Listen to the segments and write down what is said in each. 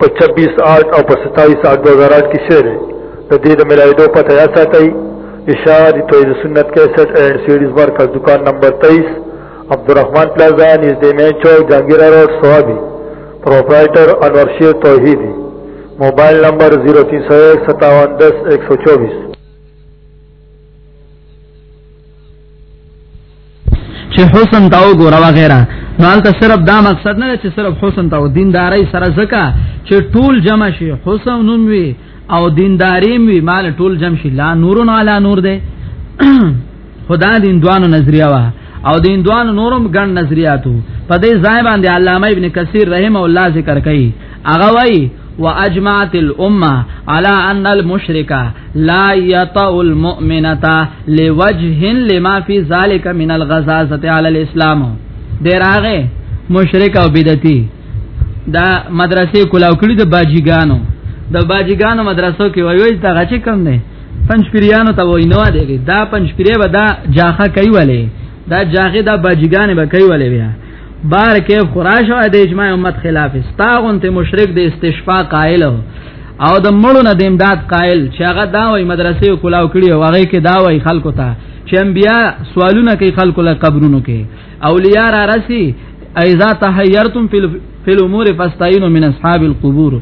په 26 آټ او په 27 آټ 2008 کې شوه دی د دې د ملایدو پته یا ساتي اشاره د توحید سنت 61 اینڈ سیډیز مرکز دکان نمبر 23 عبدالرحمن پلازا نږدې مین چوک جهانگیر روډ سوابي پرپرایټر انور شیر توحیدی موبایل نمبر 03015710124 چې حسن تا وګوره وغیرہ نو حالت صرف دا مقصد نه چې صرف حسن تا او دینداري سره زکا چې ټول جمع شي حسن نوم وي او دینداري وي مال ټول جمع شي لا نورون علی نور دی خدا دین دوانو نظریه وا او دین دوانو نورم ګڼ نظریاتو په دې ځای باندې علامه ابن کثیر رحم الله ذکر کوي هغه وایي واجمعت الامه على ان المشرك لا يطع المؤمنه لوجه لما في ذلك من الغزازه على الاسلام دراغه مشرک او بدعتي دا مدرسې کولاو کړی د باجیګانو د باجیګانو مدرسو کې وایي دا غچې کم نه پنځ پیریانو ته وای نه دی دا پنځ پیری به دا جاخه کوي ولې دا جاخه دا باجیګانې به کوي ولې بیا بار کې خراش او د اجماع امت خلاف استاغون ته مشرک د استشفاء قائل او د مړو نه د امداد قائل چې هغه دا وای مدرسې او کلاو کړی او هغه کې دا وای خلکو ته چې انبیا سوالونه کوي خلکو له قبرونو کې اولیاء را رسی ایزا تحیرتم فی الامور فاستعینوا من اصحاب القبور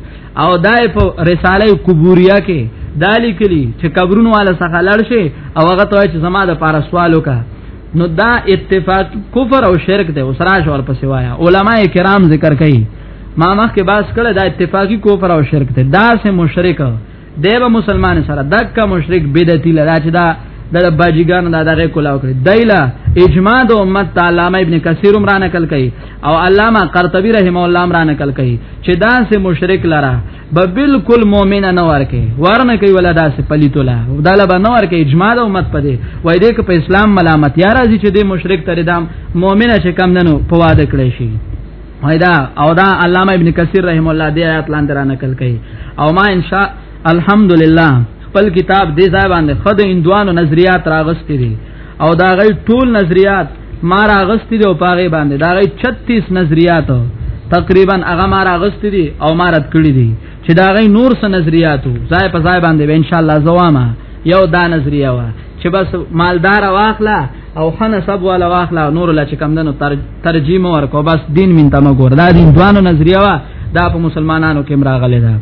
او دای په رساله قبوریه کې دالی کلی چې قبرونو والا څخه لړ شي او هغه ته چې زما د پارا سوالو کا نو دا اتفاق کفر او شرک دی وسرا شور په سوایا علما کرام ذکر کوي ما مخ کې باس کړه دا اتفاقی کفر او شرک دی دا سه مشرک دی به مسلمان سره دک مشرک بدعتي لدا چې دا د باجیګان دا دغه کولاو کړی دایلا اجماع د امت تعالی ابن کثیر عمران کل کوي او علامه قرطبی رحم الله عمران کل کوي چې دا سه مشرک لره به بالکل مؤمنه نه ورکه ورنه کوي ولا داسې پلیتولا دا لبا نه ورکه اجماع او مت پدې وای دې که په اسلام ملامت یا راځي چې دې مشرک تر دام مؤمنه چې کم نه نو په واده کړی شي دا او دا علامه ابن کثیر رحم الله دې آیات لاندې را نقل کړي او ما ان شاء الحمدلله خپل کتاب دې ځای باندې خد اندوانو نظریات راغستې دي او دا غي ټول نظریات ما راغستی دی او پاغه باندې دا غي 36 نظریات تقریبا هغه ما راغستی دی او ما رد کړی دی چې دا غي نور س نظریاتو ځای په ځای باندې ان شاء الله زوامه یو دا نظریه وا چې بس مالدار واخلا او حنا سب والا واخلا نور لا چې کم دنو ترجمه ورکو بس دین من تم ګور دا دین دوانو نظریه وا دا په مسلمانانو کې مراغله ده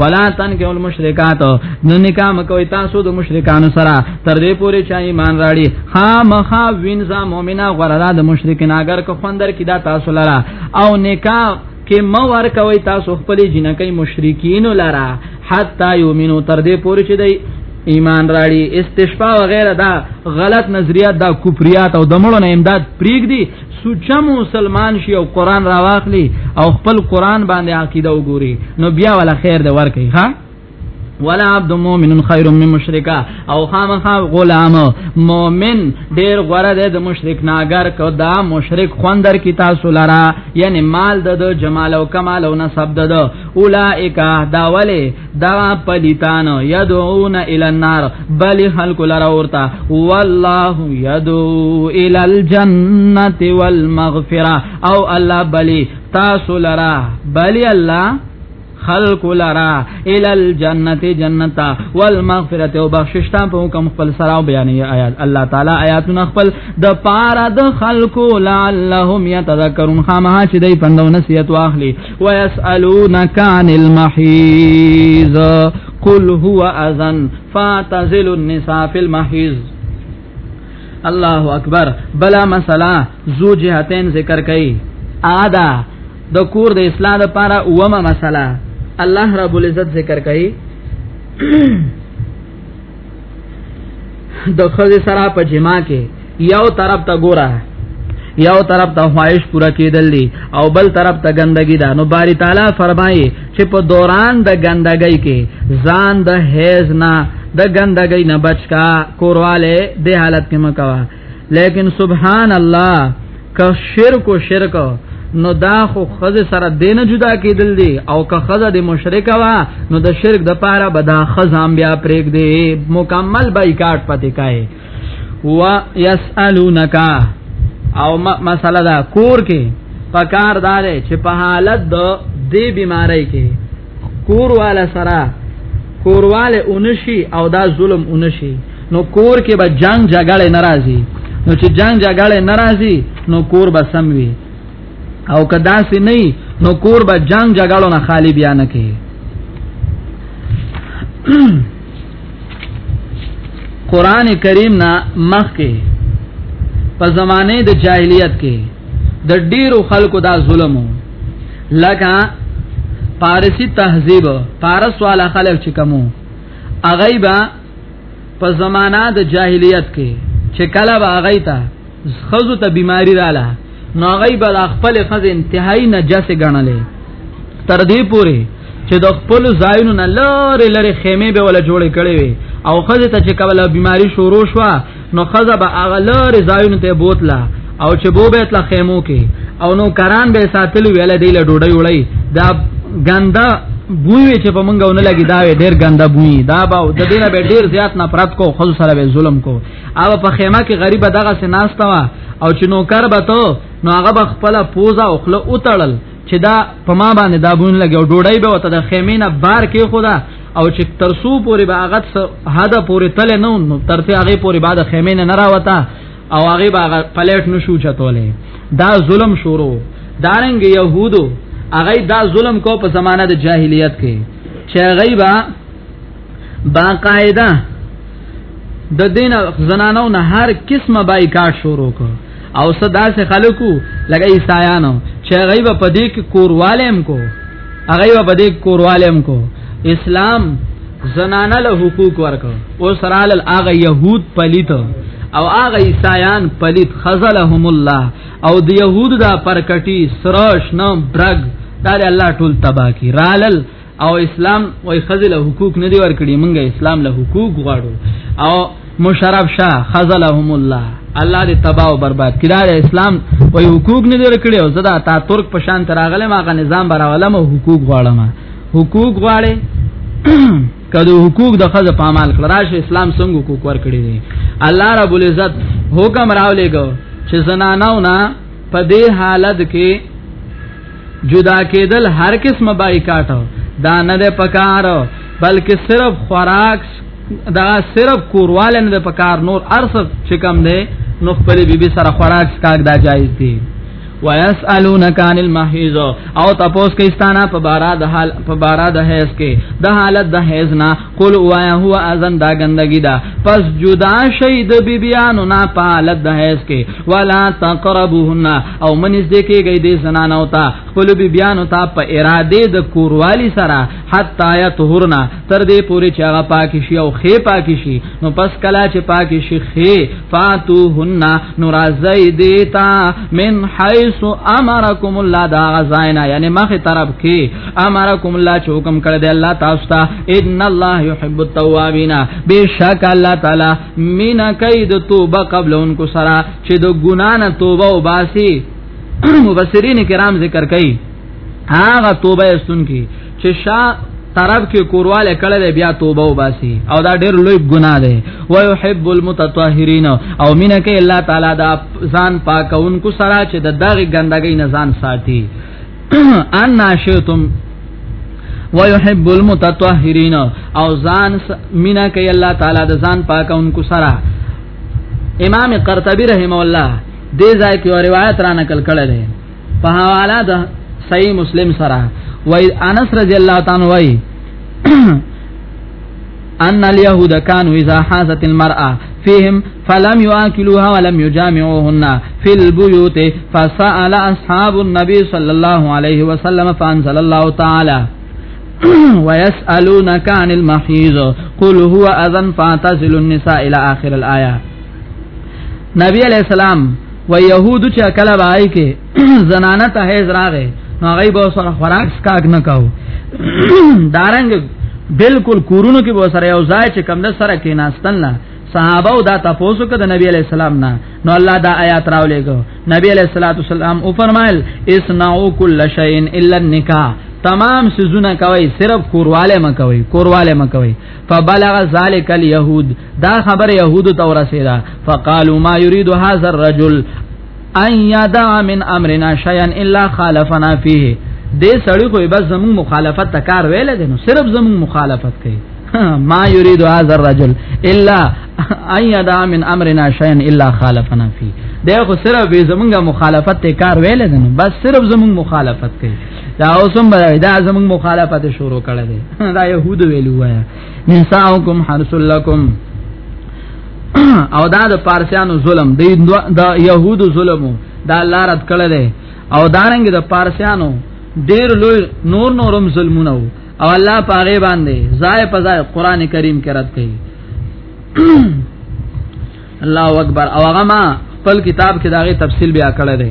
ولا تنکه المشرکات نو نکاح مکوې تاسو د مشرکانو سره تر دې پورې چې ایمان راړي خامخا وینځه مؤمنه غره د مشرکین اگر کو خوندر کې دا تاسو لرا او نکاح کې مو ور کوي تاسو خپل جنکې مشرکین لرا حتا یومنو تر دې پورې چې دی ایمان راړي استشفاء وغیرہ دا غلط نظریات دا کفریات او دمړو نه امداد پریګ دي سوچا مسلمان شي او قران راواخلي او خپل قران باندې عقیده وګوري نو بیا ولا خیر دی ورکي ها ولا عبد مؤمن خير من مشرکا او خامخا غلام مؤمن ډیر غوړه ده د مشرک ناګر کو دا مشرک خوندر کی تاسو لرا یعنی مال د جمال او کمال او نسب د اولائک دا ولی دا پلیتان یدعون الی النار بل خلق لرا ورتا والله یدعو الی الجنه والمغفره او الله بلی تاسو لرا بلی الله خلق لرا ال الجنت جنتا والمغفرت او بخشش تام په حکم خپل سره بیان آیات الله تعالی آیاتونه خپل د پاره د خلق لعلهم یتذکرون خامہ چې دای پندو نصیحت واخلي ويسألونك عن المحيز قل هو اذن فاعتزل النساء في المحيز الله اکبر بلا مسلا زو جهتين ذکر کئ ادا د کور د اصلاح لپاره اومه مسله الله رب العزت ذکر کئ د خزه سره په جما کې یو طرف ته ګوره یو طرف ته خواهش پورا کېدل دي او بل طرف ته ګندګي ده نو باری تعالی فرمایي چې په دوران د ګندګۍ کې ځان د هیز نه د ګندګۍ نه بچ کا کورواله د حالت کې مکوا لیکن سبحان الله که شرک او شرک نو دا خو خزه سره دینه جدا کیدل دی او که خزه د مشرک وا نو د شرک د پاره بدا خزام بیا پرېګ دی مکمل بایکاټ پته کای و یسالونک او مسله دا کور کې پکار دار چې په حالت د دې بیماری کې کور والا سره کورواله اونشي او دا ظلم اونشي نو کور کې به جنگ جګړه ناراضي نو چې جنگ جګړه ناراضي نو کور به سم وي او کدا سي نه نو کور به جنگ جګړه نه خالی بیا نه کوي قران کریم نا مخ کې په زمانه د جاهلیت کې د ډیرو خلکو دا ظلم لکه پارسی تهذیب پارس والا خلک چې کومو اغیبا په زمانہ د جاهلیت کې چې کله به هغه ته خزو ته بیماری رااله نو هغه به خپل خز انتهایی نجسه ګڼلې تر دې پوري چې د خپل ځایونو نه لاره لاره خیمه به ولا جوړې کړې وي او خزه ته چې کله بیماری شروع شوه نو خزه به هغه لارې ځایونو ته بوتله او چې بو به تل خیمو کې او نو کران به ساتل ویل دی له ډوډۍ وړي دا ګنده بوی چې په منګه ونه لګي دا ډېر ګنده بوی دا به د دینه به ډېر زیات نفرت کو خو سره به ظلم کو او په خیمه کې غریب دغه سناستا وا او چې نو کار به ته نو هغه به خپل پوزا او خله اوتړل چې دا په ما باندې دا بوین لګي او ډوډۍ به وته د خیمینه بار کې خدا او چې ترسو پورې باغت هدا پورې تل نه نو ترته هغه پورې بعد خیمه نه راوتا او هغه باغ پلیټ نشو چتولې دا ظلم شروع دارنګ يهودو هغه دا ظلم کو په زمانہ د جاهلیت کې چې غیبا باقاعده د دین زنانو نه هر قسمه بایکاټ شروع کړ او صدا سے خلقو لګا عیسایانو چې غیب په دې کې کوروالم کو هغه په دې کوروالم کو اسلام زنانه له حقوق ورکو او سرال هغه يهود پلیت او هغه عیسایان پلیت خذلهم الله او د يهود دا پرکټي سرش نو برګ دا الله ټول تبا کی رالل او اسلام وای خزل حقوق نه دی ورکړي مونږه اسلام له حقوق غواړو او مشرف شاه خزلهم الله الله دې تباہ او برباد کړه اسلام وای حقوق نه دی ورکړي او زدا تا ترک په شان تراغله ماغه نظام براولم او حقوق غواړم حقوق غواړي کدو حقوق د خزه په عمل کړه راشه اسلام څنګه حقوق ورکړي دي الله رب العزت حکم راولېګو چې زنانو نه په دې حالت کې جدا کېدل هر قسمه بایکاټ دا نه ده پکار بلکې صرف خوراک دا صرف کورواله نه ده پکار نور ارث چې کم ده نو خپل بیبي سره خوراک سکاګ دا جایز دی ويسالونك عن المحيض او تاسو کې استانا په بارا د حال په بارا د حیض کې د حالت د حیض نه قل وایا هو اذن دا ګندګی دا پس جدا شي د بیبيانو نه په حالت د حیض کې ولا تقربوهن او منځ دې کېږي دې زنانه او تا خپل بی بیان او تا په اراده د کوروالی سره حتا یا طهورنا تر دې پوري چې هغه پاک شي او خې پاک شي نو پس کلا چې پاک شي خې فاتوهن نو راځي دیتا من حيث امركم الله دا غزاینا یعنی مخه طرف کې امركم الله چې حکم کړی دی الله تاسو ته ان الله يحب التوابین بشک الله تعالی من کید توبه قبل انکو سرا چې د ګنا نه توبه او باسي مفسرین کرام ذکر کوي هغه توبه استون کی چې شا طرف کې کورواله کړه بیا توبه او باسي او دا ډېر لوی ګناه ده و يحب المتطهرين او مینه کې الله تعالی دا ځان پاکونکو سره چې د دغه ګندګۍ نه ځان ساتي ان ناشئتم ويحب المتطهرين او ځان مینا کوي الله تعالی د ځان پاکونکو سره امام قرطبي رحم الله دې ځای کې روایت را نقل کړل په حواله د صحیح مسلم سره وای انس رضی الله تعالی وای ان اليهود كانوا اذا حازت المراه فيهم فلم ياكلوها ولم يجامعوهن في البيوت فسأل اصحاب النبي صلى الله عليه وسلم فانزل الله تعالى ويسألونك عن المحيض قل هو اذن فاعتزلوا النساء الى اخر الايه نبی علیہ السلام و يهود چې کله وای کې زنانه ته هیز راغې نو هغه به سره خوراک سکاګ نه کاو دارنګ بالکل کورونو کې به سره یو ځای چې کم نه سره کې ناستل نه صحابه او دا تاسو کده نبی علیہ السلام نه نو الله دا آیات راولېګو نبی علیہ الصلوۃ والسلام او فرمایل اسنعوا کل شیء الا النکاح تمام سيزونه کوي صرف کورواله م کوي کورواله م کوي فبلغ ذلك اليهود دا خبر يهود ته ورسېده فقالوا ما يريد هذا الرجل ان یدا من امرنا شیئا الا خالفنا فيه دې سړی خو بس زمون مخالفت تکار ویل دي نو صرف زمون مخالفت کوي ما یرید هذا الرجل الا ان یدا من امرنا شیئا الا خالفنا فيه دې خو صرف به زمونږه مخالفت تکار ویل دي نو بس صرف زمون مخالفت کوي دا اوسم به دا زمون مخالفت شروع کړل دي دا يهود ویلو وایا نساءکم حرسلکم او دا د پارسیانو ظلم د يهودو ظلم دا الله رد کړل دی او دارنګ د پارسیانو ډیر لوی نور نورم ظلمونه او الله پاغه باندې ځای په ځای قران کریم کې رد کړي الله اکبر او هغه ما خپل کتاب کې داغه تفصیل بیا کړی دی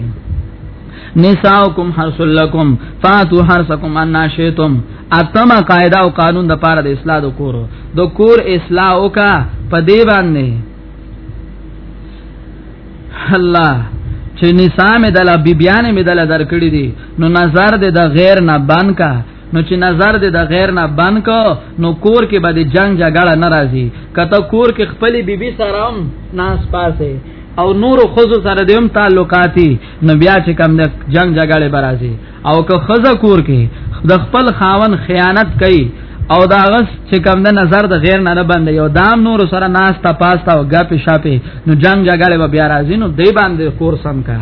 نساؤکم حرس لکم فاتو حرسکم انا شیتم اتما قاعده او قانون د پاره د اصلاح د کور د کور اصلاح وکا په دی باندې الله چې نساء مې دل بیبیانې مې دل درکړې دي نو نظر دې د غیر نه بان کا نو چې نظر دې د غیر نه بان کو نو کور کې به د جنگ جګړه ناراضي کته کور کې خپلې بیبي سره هم ناس پاسه او نور خود سره دیم تعلقاتی نو بیا چې کم د جنگ جګړه برازي او که خزه کور کې د خپل خاون خیانت کوي او دا غس چې کم د نظر د غیر نه بند یو دام نور سره ناس تا پاستا او غپ شاپې نو جنگ جګړه به بیا راځي نو دی باندې کور سم کا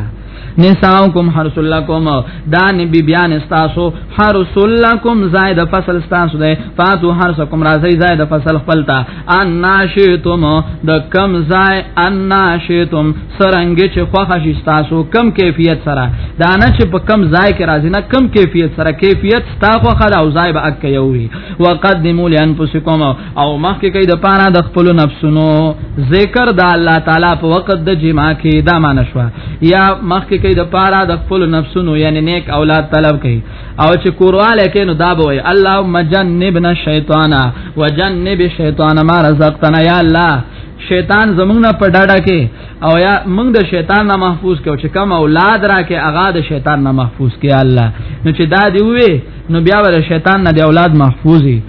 نساؤکم حرس لکم دان بی بیان استاسو حرس لکم زائد فصل استاسو دے فاتو حرسکم رازی زائد فصل خپلتا انا شیطم د کم زائد انا شیطم سرنګ چې خوخه شي تاسو کم کیفیت سره دا نه چې په کم ځای کې راځي نه کم کیفیت سره کیفیت ستا خوخه دا او ځای به اک یو وي وقدموا لانفسکم او مخکې کوي د پاره د خپل نفسونو ذکر د الله تعالی په وخت د جما کې دا مان شو یا مخکې کوي د پاره د خپل نفسونو یعنی نیک اولاد طلب کوي او چې کورواله کې نو دا به وي اللهم جنبنا الشیطان وجنب الشیطان ما رزقتنا یا الله شیطان زمونږ نه په ډاډه کې او یا موږ د شیطان نه محفوظ کې او چې کم اولاد راکې هغه د شیطان نه محفوظ کې الله نو چې دا دی وې نو بیا ور شیطان نه د اولاد محفوظي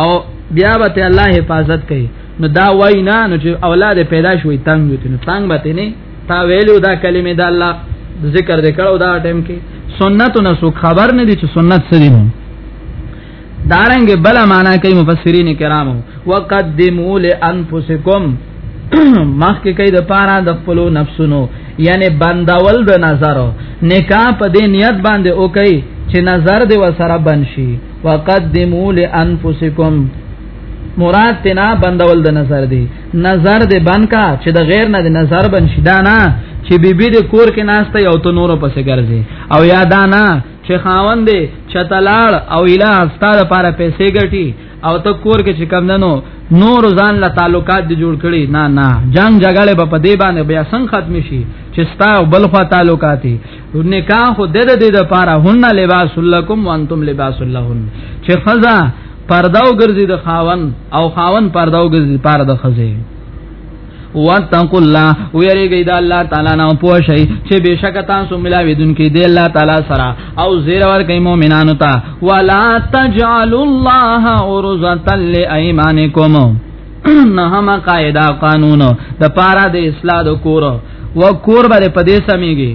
او بیا به ته الله حفاظت کوي نو دا وای نه نو چې اولاد پیدا شوی تنگ وي نو تنگ به نه تا ویلو دا کلمه د الله ذکر دې کړو دا ټیم کې سنت نه سو خبر نه دي چې سنت څه دي دارنګ بل معنا کوي مفسرین کرامو وقدموا لانفسکم مخکې کوي د پاره د خپل نفسونو یعنی بندول د نظر نکاح په دې نیت باندې او کوي چې نظر دی وسره بنشي وقدموا لانفسکم مراد تنا بندول د نظر دی نظر دی بنکا چې د غیر نه د نظر بنشي دا نه چې بیبي د کور کې ناشته یو تو نورو پسې ګرځي او یا دا نه چې خاوند چتلاړ او اله ستاره لپاره پیسې ګټي او ته کور کې چې کم دنو نور ځان له تعلقات دی جوړ کړي نه نه جنگ جګړه به په دې باندې بیا څنګه ختم شي چې ستا او بل خوا تعلقات دي نکاح خو د دې د لپاره هن لباس لکم وانتم لباس لهن چې خزا پرداو ګرځي د خاون او خاون پرداو ګرځي پاره د خزه واتقوا الله ويرګي دا الله تعالی نه پوه شي چې بشک تاسو ملاوي دن کې دی الله تعالی سره او زیر ور کوي مؤمنانو ته ولا تجعلوا الله عرضه لايمانكم نهم قاعده قانون د پارا د اصلاح د کور و کور باندې پدې سميږي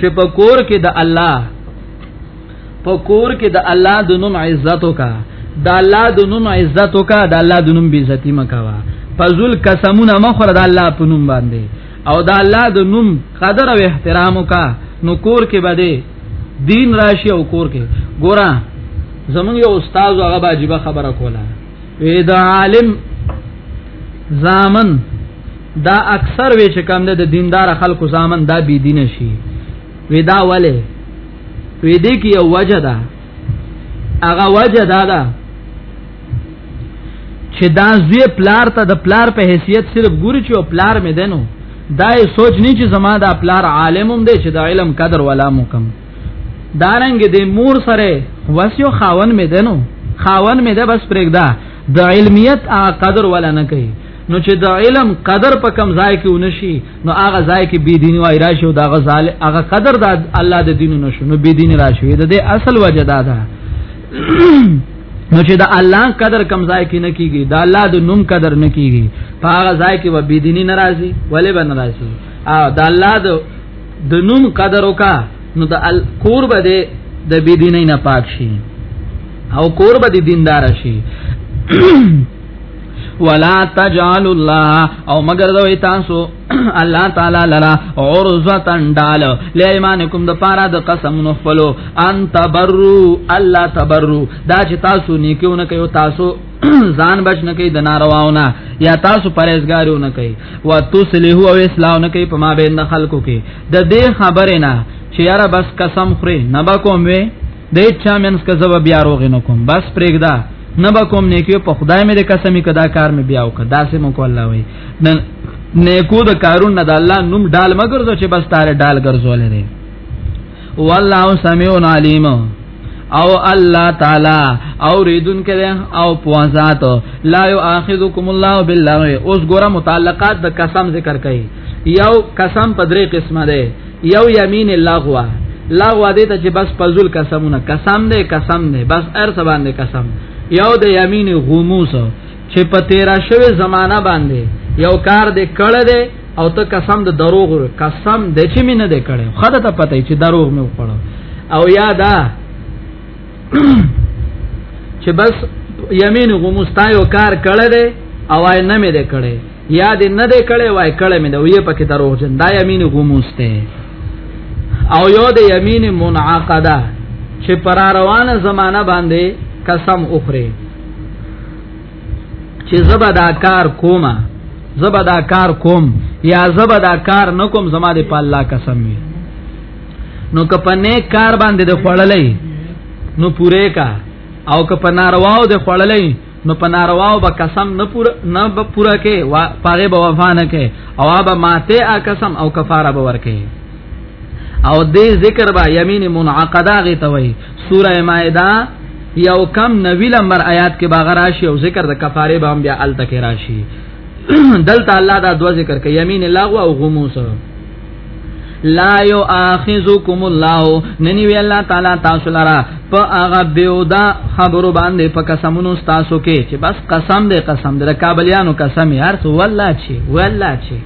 چې په کور کې د الله په کور کې د الله د نوم عزت وکا د الله د نوم عزت وکا د الله د نوم بیزتی مکوا فزل قسمونه مخره د الله په نوم باندې او د الله د نوم قدر او احترام وکا نو کور کې بده دین راشي او کور کې ګورا زمونږ یو استاد هغه باجبه خبره کوله وی دا عالم زامن دا اکثر وی چې کم ده د دیندار خلکو زامن دا بی دین شي وی دا ولی وې دې کې یو وجه ده هغه وجه دا ده چې دا زوی پلار ته د پلار په حیثیت صرف ګوري چې او پلار مې دینو دا یې سوچ نه چې زما دا پلار عالم هم دی چې دا علم قدر ولا مکم دارنګ دې مور سره وسیو خاون مې دینو خاون مې ده بس پرېږدا د علمیت قدر ولا نه کوي نو چې د علم قدر په کم ځای کې ونشي نو هغه ځای کې بی دین وای راشي او دا غزال هغه قدر د الله د دین نو شنو بی دین راشي د دې اصل وجه دا ده نو چې د الله قدر کم ځای کې نه کیږي د الله د نوم قدر نه کیږي په هغه ځای کې و بی دینی ناراضي ولې به ناراضي او د الله د د نوم قدر وکا نو د کور به د بی دینی نه پاک شي او کور به د دیندار شي ولا تجعل الله او مگر دوی تاسو الله تعالی لرا عرضتن دال لایمانکم د پارا د قسم نو خپلو ان تبرو الله تبرو دا چې تاسو نیکونه کوي تاسو ځان بچ نه کوي د نارواونه یا تاسو پرهیزګارو نه کوي و تصلحو او اصلاح نه کوي په ما بین خلکو کې د دې خبره نه چې یاره بس قسم خوري نبا کوم وي د چا منس که زو بیا روغ نه کوم بس پرېګدا نه به کوم نیکیو په خدای مې د قسمی کدا کار مې بیا وکړه داسې مو کو الله وي نیکو د کارون نه د الله نوم ډال مګر زو چې بس تاره ډال ګرځول نه والله سميع عليم او الله تعالی او ریدون کړي او پوازات لا یاخذکم الله بالله اوس ګوره متعلقات د قسم ذکر کړي یو قسم په درې قسمه ده یو یمین لغوا لغوا دې ته چې بس پزول قسمونه قسم دې قسم دې بس ار څه باندې قسم یو د یمین غموس چې په تیرا شوی زمانہ باندې یو کار دې کړه دې او ته قسم د دروغ قسم دې چې مين نه دې کړه خدای ته پته چې دروغ مې وکړو او یادا چې بس یمین غموس تا یو کار کړه دې او آی نه مې دې کړه یا دې نه دې کړي وای کړي مې دا وی پکې دروغ جن دا یمین غموسته او یو د یمین منعقده چې پر روانه زمانہ باندې قسم اخره چې زبا دا کار کومه زبا دا کار کوم یا زبا دا کار نکوم زما د په الله قسم وي نو که په نیک کار باندې د خړلې نو پوره کا او که په نارواو د خړلې نو په نارواو به قسم نه پور نه به پورا کې وا پاره به وفا نه کې او به ماته ا قسم او کفاره به ورکې او دې ذکر با یمین منعقده غي توي سوره مائده یو کم نوی لمبر آیات کې باغ راشي او ذکر د کفاره به بیا ال تک راشي دلته الله دا دوا ذکر کوي یمین لاغو او غموس لا یو اخذکم الله ننی وی الله تعالی تاسو لرا په هغه بیودا خبرو باندې په قسمونو تاسو کې چې بس قسم دې قسم دې کابلیانو قسم یې ارث والله چې والله چې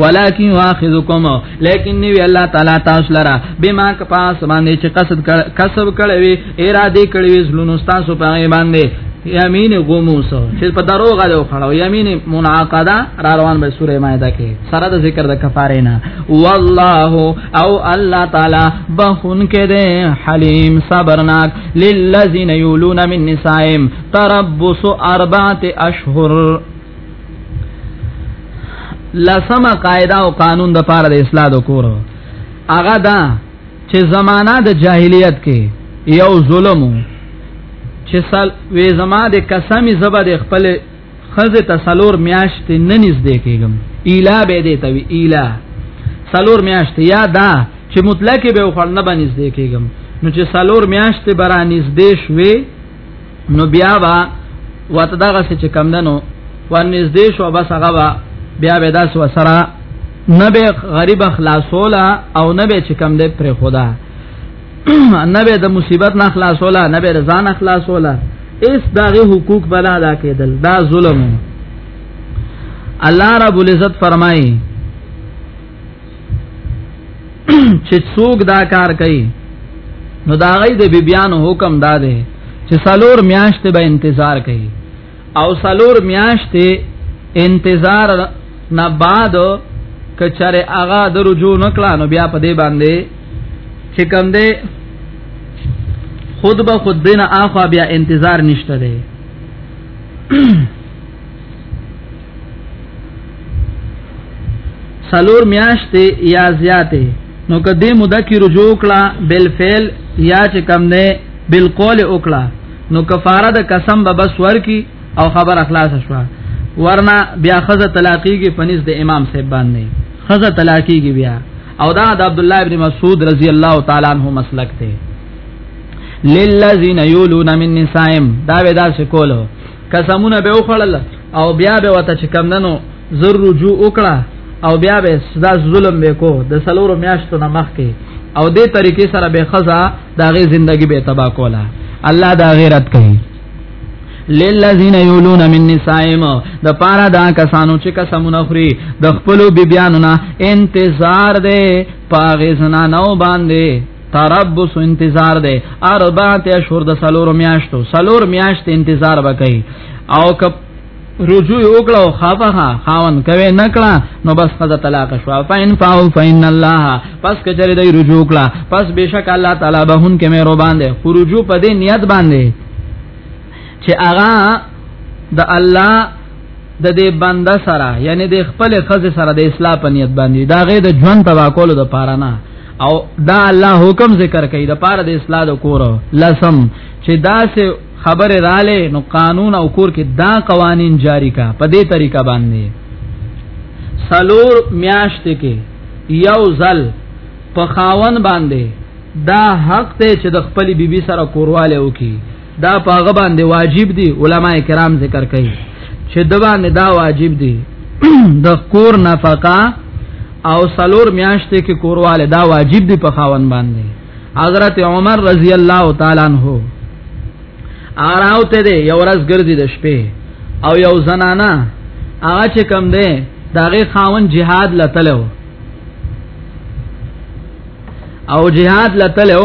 ولکن واخذکم لیکن نی وی الله تعالی تاسو لرا بما کپاس باندې چې قصد کسب کړی اراده کړی وې زلونو تاسو په باندې یمین غموس چې په دروغ غلو خړو یمین منعقده را روان به سوره مائده کې سره د ذکر د کفاره نه والله او الله تعالی بخون کې ده حلیم صبرناک للذین یولون من نسائم تربص اربعه اشهر لسمه قاعده او قانون د پاره د اصلاح د کور هغه دا چې زمانہ د جاهلیت کې یو ظلم چې سال وې زما د قسمی زبر د خپل خزه تسلور میاشت نه نږدې کېږم اله به دې ته وی اله سلور میاشت یا دا چې مطلق به خور نه باندې نږدې کېږم نو چې سلور میاشت برانږدې شوي نو بیا با وته دغه څه چې کم دنو ورنږدې شو بس هغه با بیا به داس وسره نه به غریب خلاصولا او نه به چې کم دې پر خدا نه به د مصیبت نه خلاصولا نه به رضا نه خلاصولا اس داغه حقوق بلا ادا کېدل دا ظلم الله رب العزت فرمایي چې څوک دا کار کوي نو دا غي د بیبيان حکم دا دی چې سالور میاشت به انتظار کوي او سالور میاشت انتظار نه بعد کچره اغا د رجوع نکړه نو بیا په دې باندې چې کوم دی خود به خود دین اخوا بیا انتظار نشته دی سلور میاشتې یا زیاتې نو کدی مده کی رجوع کړه بل فعل یا چې کم نه بل قول وکړه نو کفاره د قسم به بس ورکی او خبر اخلاص شو ورنا بیا خزه طلاقی کی پنځ د امام صاحب باندې خزه طلاقی کی بیا او دا د عبد الله ابن مسعود رضی الله تعالی عنہ مسلک ته للذین یولون من نسائم دا ودا سکولو قسمونه به وخړل او بیا به وته چې کم دنو زر رجوع وکړه او بیا به سزا ظلم وکړو د سلورو میاشتو نه مخکې او دې طریقې سره به خزا داغه ژوندۍ به تبا کوله الله دا غیرت کوي للذین یولون من نسائم د پارا دا کسانو چې قسمونه خوري د خپل بیبیانو نه انتظار دی پاغه زنانو باندې تربص انتظار ده اربعه اشهر د سلور میاشتو سلور میاشت انتظار وکي او کپ رجوع وکړو خافه خاون کوي نکړه نو بس خزه طلاق شو فین فاو فین الله پس کچری دی رجوع کړه پس بشک الله تعالی به هن کې مې رو باندې خروجو په دې نیت باندې چې اغا د الله د دې بنده سره یعنی د خپل خزه سره د اصلاح په نیت باندې دا غي د ژوند تبا کولو د پاره نه او دا الله حکم ذکر کوي د پاره د اصلاح د کور لسم چې دا سه خبر رااله نو قانون او کور کې دا قوانین جاری کا په دې طریقه باندې سلور میاشت کې یو ځل په خاون باندې دا حق ته چې د خپل بیبي سره کورواله وکي دا پاغه باندې واجب دي علما کرام ذکر کوي چې د باندې دا واجب دي د کور نفقه او سلور میاشتې کې کورواله دا واجب دي په خاون باندې حضرت عمر رضی الله تعالی عنہ اراوته دي یو ورځ ګرځي د شپې او یو زنانا هغه چې کم ده داغه خاون jihad لتلو او jihad لتلو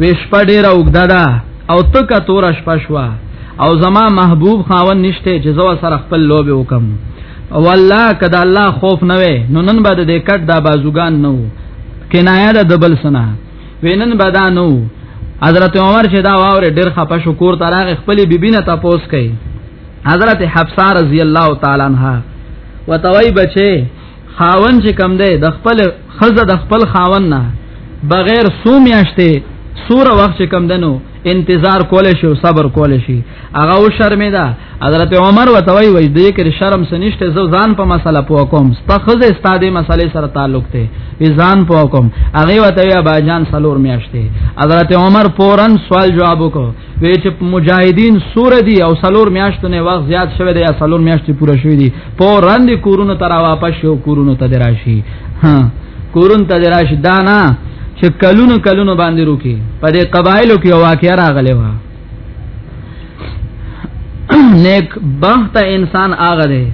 وې شپه ډیره وګدا ده او تکه تور شپه شوا او زما محبوب خاون نشته چې زو سره خپل لوبه وکم والله کدا الله خوف نه وې نو نن بعد دې کټ دا بازوګان نو کنایه ده دبل سنا وینن بدا نو حضرت عمر چې دا واور ډیر خپه شکر تراغ خپل بیبینه تاسو کوي حضرت حفصه رضی الله تعالی عنها وتوی بچي خاون چې کم ده د خپل خزه د خپل خاون نه بغیر سو میاشته سوره وخت کم دنو انتظار کول شي او صبر کول شي هغه او شرمې ده حضرت عمر وتوي وي دې کې شرم سنشته زو ځان په مسله پو کوم ستخزه استادې مسلې سره تعلق ته وي ځان پو کوم هغه وتوي ابا جان سلور میاشته حضرت عمر پورن سوال جواب وکړ وی چې مجاهدین سور دي او سلور میاشتو نه وخت زیات شوه دی یا سلور میاشتې پوره شوې دي په رند کورونو تر واپس شو کورونو ته دراشي ها کورون ته دراشي دا نه چې کلونو کلونو باندې روکي په دې قبایلو کې واقعیا راغلی و نیک بخت انسان آغه دی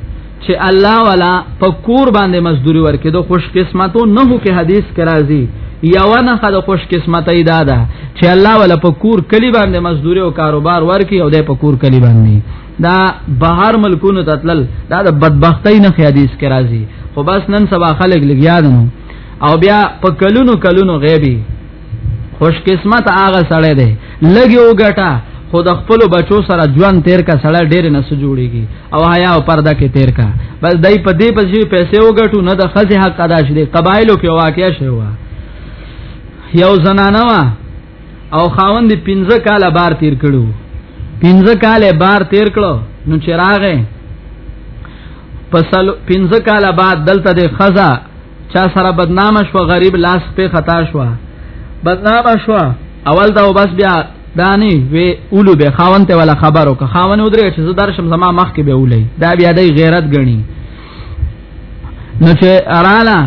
چې الله والا په کور باندې مزدوري ورکې دو خوش قسمتو نه هو کې حدیث کرازي یو نه خد خوش قسمتي دا ده چې الله والا په کور کلی باندې مزدوري او کاروبار ورکې او د په کور کلی باندې دا بهر ملکونو تتلل دا د بدبختی نه حدیث کرازي خو بس نن سبا خلک لګیا دي او بیا په کلونو کلونو غیبی خوش قسمت هغه سړی دی لګي وګټه خو د خپل بچو سره ژوند تیر کا سړی ډیر نه سجوړيږي او حیا او پرده کې تیر کا بس دای په دې پسې پیسې وګټو نه د خزه حق ادا شې قبایلو کې واقع شوی و یو زنانه وا او خاوند 15 کاله بار تیر کړو 15 کاله بار تیر کړو نو چراغه پسل 15 کاله بعد دلته د خزا چا سره بدنام شو غریب لاس په خطا شو بدنام شو اول دا وبس بیا دانی وی اولو به خاون ته ولا خبرو که خاون ودرې چې زه درشم زما مخ کې به ولې دا بیا د غیرت غني نو چې اراله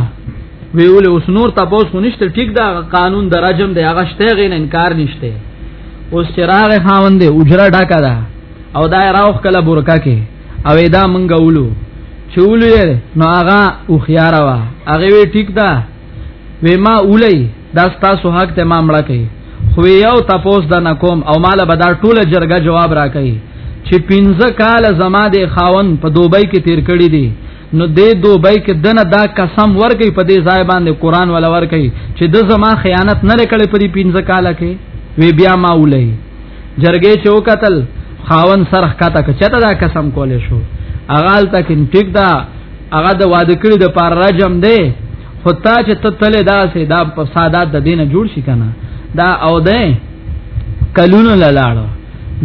وی ولې اوس نور تاسو خو نشته ټیک دا قانون درجم دی هغه شته غین انکار نشته اوس چراغ خاون دی اجره ډاکا ده او دا راوخ کله برکا کې او دا منګه ولو چولو یې نو هغه او خيار وا هغه وی ټیک دا وې ما اولې دا تاسو حق ته ما مړه کوي خو یو تاسو دا نکوم او مال به دا ټوله جرګه جواب راکړي چې پنځه کال زما د خاون په دوبۍ کې تیر کړی دی نو دې دوبۍ کې دنه دا قسم ورګي په دې ځای باندې قران ولا ورګي چې د زما خیانت نه لکړې په دې پنځه کال کې وی بیا ما ولې جرګې چو قتل خاون سرخ کاته کچته دا قسم کولې شو اغال تکین ټیک دا هغه د واده کړي د پار راجم دی خو تا چې ته تله دا سه دا په سادات د دینه جوړ شي کنه دا او ده کلونو لاله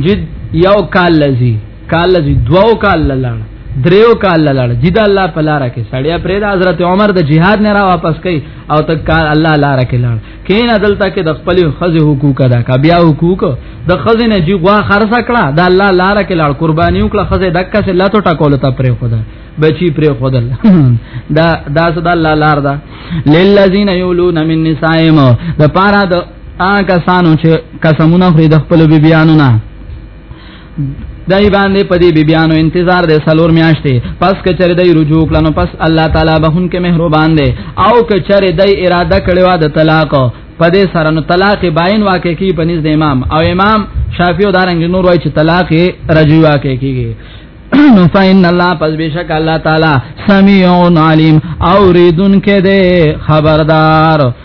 جد یو کال لذي کال لذي دوو کال لاله دریو کال لاله جد الله په لار کې سړیا پرې د حضرت عمر د جهاد نه را واپس کړي او تک کال الله لار کې لاله کینا دلته کې د خپل خزه حقوق ادا کا بیا حقوق د خزه نه جی غوا خرڅ کړه د الله لار کې لاړ قرباني وکړه خزه دکا سه لاتو ټکول ته پرې خدا بچی پرې خدل دا دا صد الله لار دا للذین یولون من نسائم د پارا د آ کسانو چې قسمونه خرید خپل بیبیانو نه دای باندې پدی بی بیانو انتظار دې سلور میاشتې پس کچره دای رجوع کړنو پس الله تعالی به هم کې مهربان دی او کچره دای اراده کړو د طلاق پدې سره نو طلاق باین واقع کی پنځ د امام او امام شافعی او دارنګ نور وای چې طلاق رجوع واقع کیږي نو فین الله پس بشک الله تعالی سمیع علیم اوریدون کې دې خبردار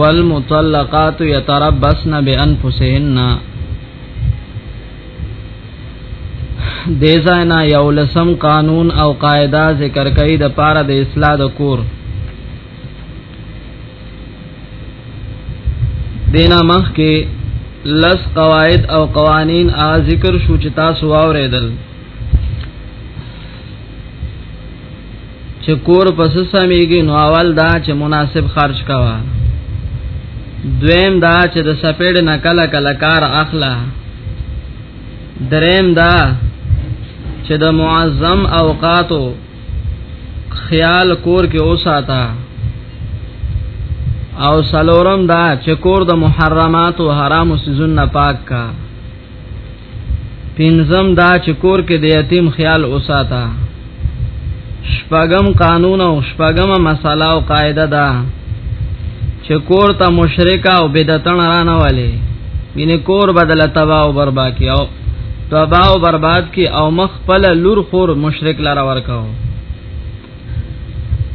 والمطلقات يتربصن بانفسهن دې ځاینا یو لسم قانون او قاعده ذکر کړي د پاره د اصلاح د کور دینا مخ کې لس قواعد او قوانین ا ذکر شو چې تاسو واورېدل چې کور پس سمېږي نو اول دا چې مناسب خرج کوا دویم دا چې د سپېړ نه کله کله کار اخلا دریم دا چې د معظم اوقاتو خیال کور کې اوساته او سلورم دا چې کور د محرمات او حرامو سيزونه پاک کا پنځم دا چې کور کې د یتیم خیال اوساته شپږم قانون او شپږم مساله او قاعده ده چې کور ته مشرک او بدعتن رانه والے ینه کور بدل تباہ او برباد کی او تباہ او برباد کی او مخ پل لور خور مشرک لاره ورکاو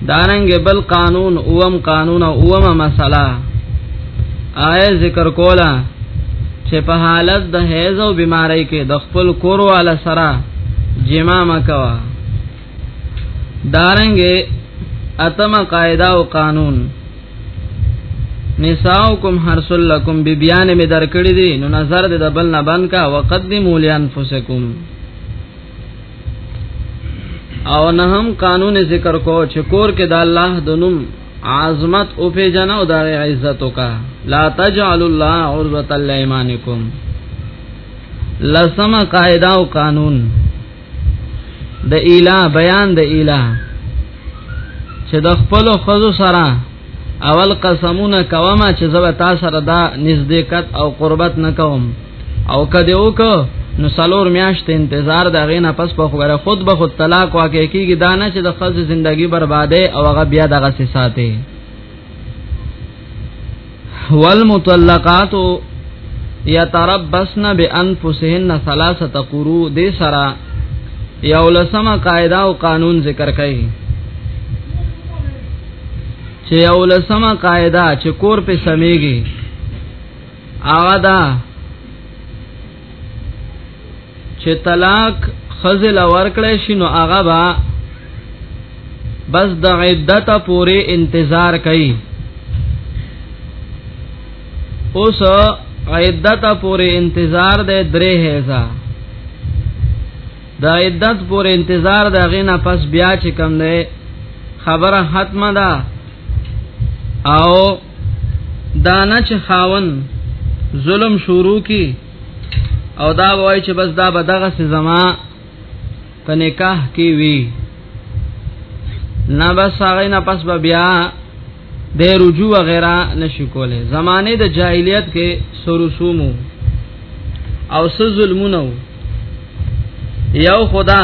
دارنګ بل قانون اوم قانون اوم مسله آئے ذکر کولا چې په حالت د حیض او بیماری کې د خپل کور والا سره جما مکوا دارنګ اتم قاعده او قانون نساؤکم حرسل لکم بی بیان می در کړی دی نو نظر د بل نه بند کا وقدموا لانفسکم او نه هم قانون ذکر کو چې کور کې د الله د نوم عظمت او پیجن او د عزت کا لا تجعل الله عرضه لایمانکم لسم قاعده او قانون د اله بیان د اله چې د خپل خزو سره اول قسمونه کوما چې زو تاسو سره دا نزدېکت او قربت نکوم او کده وک نو سالور میاشت انتظار دا غینا پس په خبره خود به خود طلاق واقع کیږي دا نه چې د خځ ژوندۍ برباده او هغه بیا دغه سي ساتي والمطلقات یتربصن بانفسهن ثلاثه قرو دې سرا یو لسمه قاعده او قانون ذکر کړي چې یو لسمه قاعده چې کور په سميږي هغه دا چې طلاق خزل ورکړې شنو هغه با بس د عدت پورې انتظار کوي اوس عدت پورې انتظار د درې هزا د عدت پورې انتظار د غینا پس بیا چې کم ده خبره ختمه ده او دانه چې خاون ظلم شروع کی او دا وای چې بس دا به دغه سي زما په نکاح کې وی نه بس هغه نه پس به بیا د رجوع وغیرہ نشي کوله زمانه د جاهلیت کې سرسومو او س ظلمونو یو خدا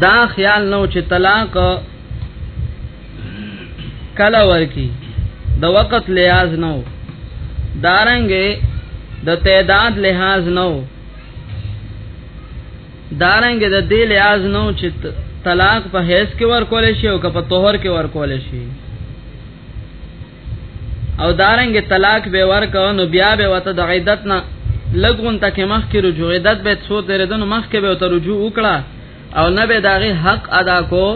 دا خیال نو چې طلاق کله ورکی د وخت لحاظ نو دارنګ د تعداد لحاظ نو دارنګ د دې لحاظ نو چې طلاق په هیڅ کې ورکول شي او که په طهر کې ورکول شي او دارنګ طلاق به ورکو نو بیا به وته د عیدت نه لګون تک مخ کې رجوع عیدت به څو تر دنو مخ کې به ته رجوع وکړه او نه به داغه حق ادا کو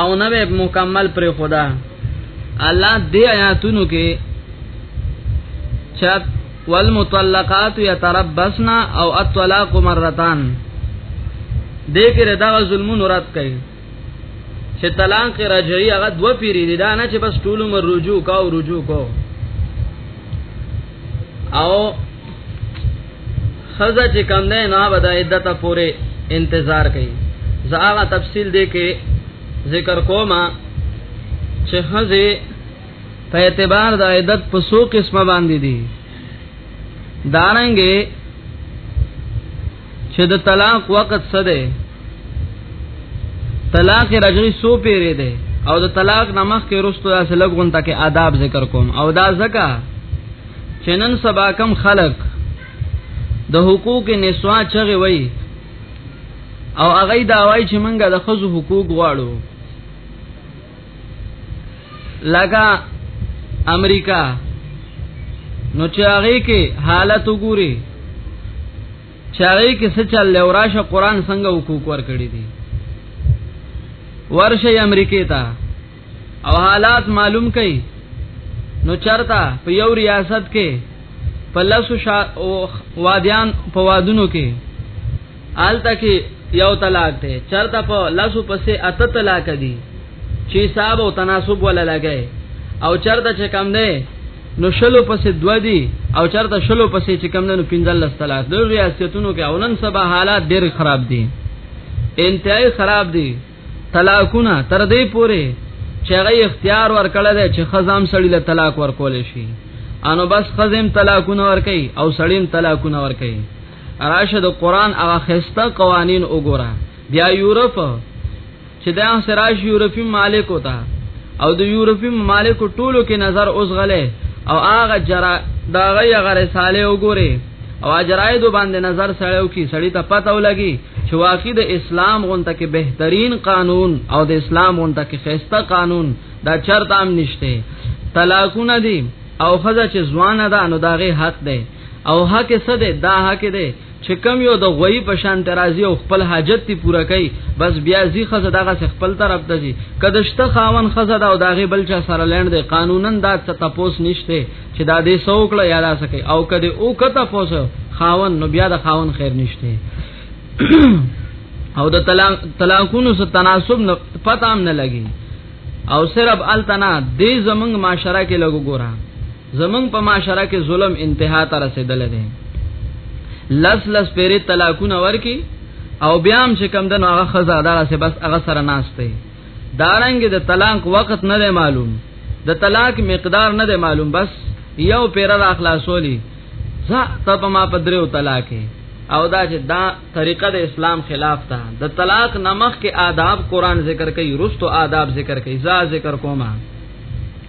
او نه به مکمل پر خدا الله دې آیاتونو کې چا والمطلقات يتربصن او الطلاق مرتان دې کې ردا ظلمون رد کړي چې طلاق رجعي هغه دوه پیری دي دا نه چې بس ټول مر رجوع کا او رجوع کو او خزه چې کم نه نه بدا عدت پوره انتظار کوي زاغه تفصیل دې کې ذکر کوما چې خزه په اعتبار د عدت په سو قسمه باندې دي دارنګه چې د طلاق وخت څه دی طلاق رجعي سو پیری دی او د طلاق نمخ کې رستو داسې لګون تک آداب ذکر کوم او دا زکه چنن سبا کم خلق د حقوق نسوا چغه وای او هغه دا وای چې منګه د خزو حقوق غواړو لکه امریکا نو چې هغه کې حالت وګوري چې هغه کې څه چل لوراشه قران څنګه حقوق ور کړی دي ورشه امریکې ته او حالات معلوم کړي نو چرتا په یو ریاست کې په لاسو شا او وادیان په وادونو کې آلته کې یو طلاق دی چرته په لاسو پسې اته طلاق دي چې حساب او تناسب ولا لګي او چرته چې کم دی نو شلو پسې دو دي او چرته شلو پسې چې کم دی نو پنځل لس طلاق د ریاستونو کې اونن سبا حالات ډېر خراب دي انتهای خراب دي طلاقونه تر دې پورې چې هغه اختیار ورکړل دی چې خزام سړی له طلاق ورکول شي انو بس خزم طلاقونه ورکي او سړیم طلاقونه ورکي راشه د قران هغه خسته قوانین وګوره بیا یورپ چې دا سراج یورپی مالک وتا او د یورپی مالک ټولو کې نظر اوس غلې او هغه جرا دا غي هغه رساله وګوره او اجرای دو باندې نظر سړیو کی سړی ته پته ولګي چې واقعي د اسلام غونته کې بهترین قانون او د اسلام غونته کې خسته قانون دا چرته هم نشته طلاقونه دي او خزه چې ځوان ده نو داغه حق ده او حق څه ده دا حق ده چې کم یو د غوی په شان ترازی او خپل حاجت تی پوره کوي بس بیا زی خزه دغه خپل طرف ته زی کده شته خاون خزه دا او دغه بل چا سره لاند دی قانونا دا څه تپوس نشته چې دا دې سوکړه یا دا سکه او کده او کته پوس خاون نو بیا د خاون خیر نشته او د طلاق طلاقونو سره تناسب نه پتام نه لګي او صرف التنا دې زمنګ معاشره کې لګو ګورم زمنګ په معاشره کې ظلم انتها ته رسیدل دي لس لس پیری طلاقونه ورکی او بیا هم چې کم دنو هغه خزا دا سه بس هغه سره ناشته دارنګ د طلاق وخت نه معلوم د دا طلاق مقدار نه دی معلوم بس یو پیر را خلاصولی زه ته په ما پدریو طلاق او دا چې دا طریقه د اسلام خلاف ده د طلاق نمخ کې آداب قران ذکر کوي رستو آداب ذکر کوي زا ذکر کومه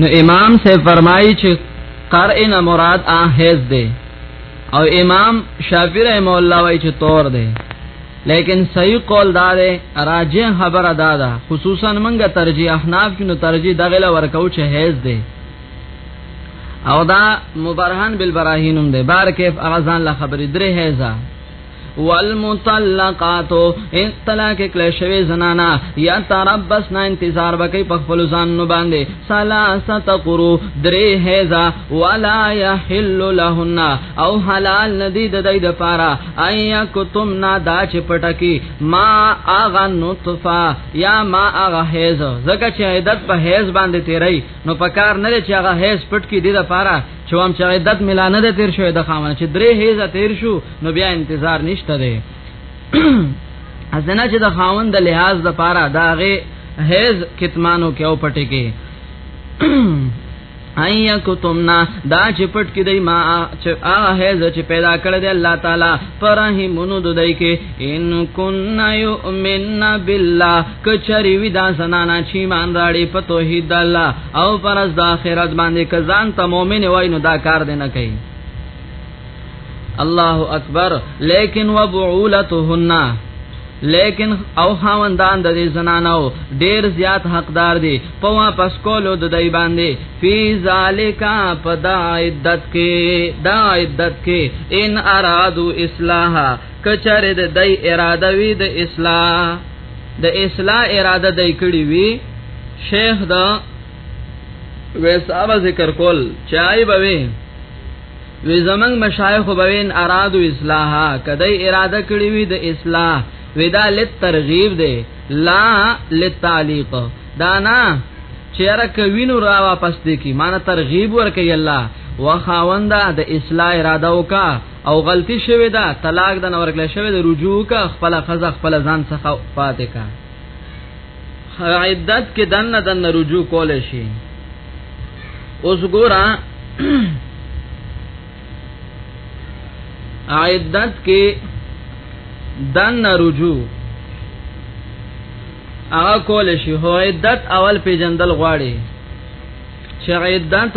نو امام سے فرمایي چې قرئن مراد ا حیز دی او امام شافعی رحم الله وایي چې تور دی لیکن صحیح قول دا دی راجح خبره دا ده خصوصا منګه ترجیح احناف کې نو ترجیح دغه لا ورکو چې حیز دی او دا مبرهن بالبراهینم دی بار کیف اغزان لا خبرې درې حیزه والمطلقات ان طلاق کله شوی زنانا یا تربس نه انتظار وکي په خپل ځان نو باندې ثلاثه قرو درې هزا ولا يحل لهن او حلال ندی د دې د پاره ايا کوتم نا دا چې پټکی ما اغه نطفه یا ما اغه هیز زکه چې عدت په هیز باندې تیری نو پکار نه چې هغه هیز پټ کی د پاره چې هم چې عدت ملا نه ده تیر شوی د خامن چې درې هیزه تیر شو نو بیا انتظار نشته دی ازنه چې د خاون د لحاظ د پاره داغه هیز کتمانو کې او پټه کې ایا کوتمنا دا چې پټ کې دی ما چې هغه هیز چې پیدا کړ دی الله تعالی فرحمونو ددای کې ان کن یؤمن بالله کچری ودا زنانا چې مان راړي په توحید الله او پرز د اخرت باندې کزان ته مؤمن وای نو دا کار دی نه کوي الله اکبر لیکن وبعولتهن لیکن او خاوندان د دې زنانو ډیر زیات حقدار دي په واپس کولو د دای باندې فی ذالکا پدا عدت کې دا عدت کې ان ارادو اصلاح کچره د دای اراده وی د اصلاح د اصلاح اراده دای کړی وی شیخ دا ویسابه ذکر کول چای بوي وی زمنګ مشایخ بوین ارادو اصلاح کدی اراده کړی وی د اصلاح ودا لت ترغیب دی لا للتعلیق دانا چیرې کوینو را واپس دی کی مان ترغیب ور کوي الله وخاوندا د اصلاح اراده وکا او غلطی شوی دا طلاق د نورکل شوی د رجوع کا خپل خزه خپل ځان څخه فاتې کا عدت کې دنه دنه رجوع کول شي اوس ګورا عدت کې دنه رجوع هغه کول شي هو عدت اول پیجندل غواړي چې عدت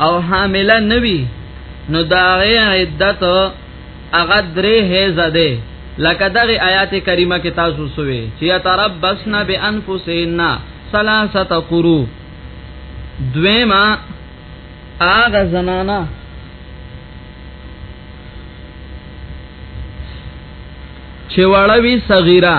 او حامله نوي نو دا غي عدت هغه درې هزه ده لکه دغه آیات کریمه کې تاسو سوې چې تربصنا بانفسهن ثلاثه قرو دویما هغه زنانا چې وړوي صغیره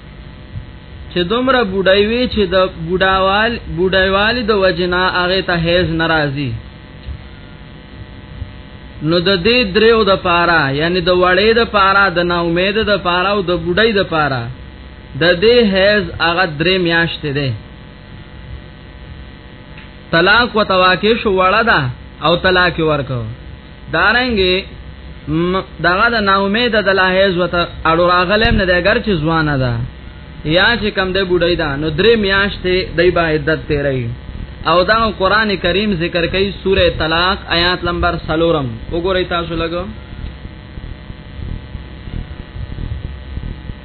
چې دومره بډای وي چې د بډاوال بډایوالي د وجنا هغه ته هیز ناراضي نو د دې دریو د پاره یعنی د وړې د پاره د نا امید د پاره او د بډای د پاره د دې هیز هغه درې میاشتې ده طلاق وتواکه شو وړه ده او طلاق ورکو دارنګي دغه د نا امید د لاهیز وته اړو راغلم نه د اگر چې ځوانه ده یا چې کم ده بډای ده نو درې میاشتې دای با عدت تیرې او دا قران کریم ذکر کوي سوره طلاق آیات نمبر 3 وګورئ تاسو لګو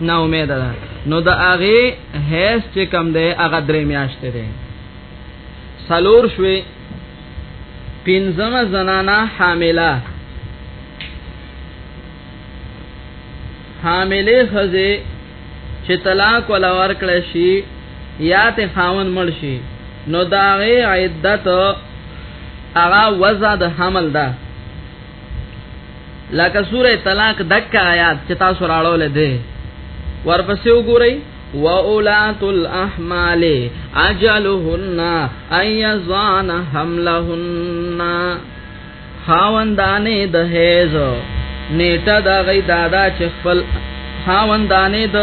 نا امید ده نو د هغه هیڅ چې کم ده هغه درې میاشتې ده سلور شوي پنځمه زنانه حامله حامله خزه چې طلاق ولا ورکړ شي یا ته خاون مړ شي نو داغه عدت هغه وزا د حمل ده لکه سوره طلاق دک آیات چې تاسو راړول دي ورپسې وګورئ واولات الاحمال اجلهن ايزان حملهن خاوندانې د هیز نیټه دا غي دادا چې خپل خاوندانې د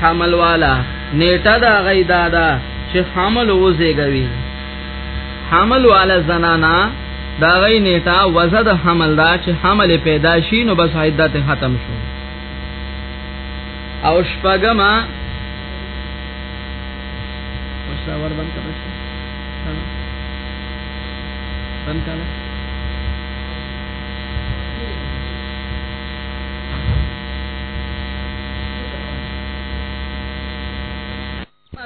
حمل والا نیټه دا غي دادا چې حمل وزيږوي حمل علی زنانا دا غي نیټه وزد حمل دا چې حمل پیدا شي نو بس عدت ختم شو او شپګما اوسه ور بند کړه بند کړه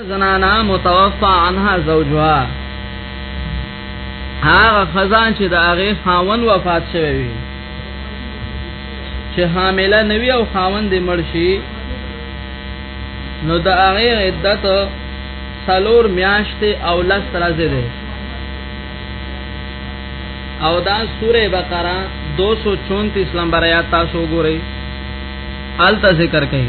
زنانا متوفا عنها زوجها هغه خزان چې د هغه خاون وفات شوی وي چې حامله نوي او خاون دې مړ شي نو د هغه عدت سلور میاشتې او لس ورځې ده او دا سوره بقره 234 نمبر آیات تاسو وګورئ آلته ذکر کړئ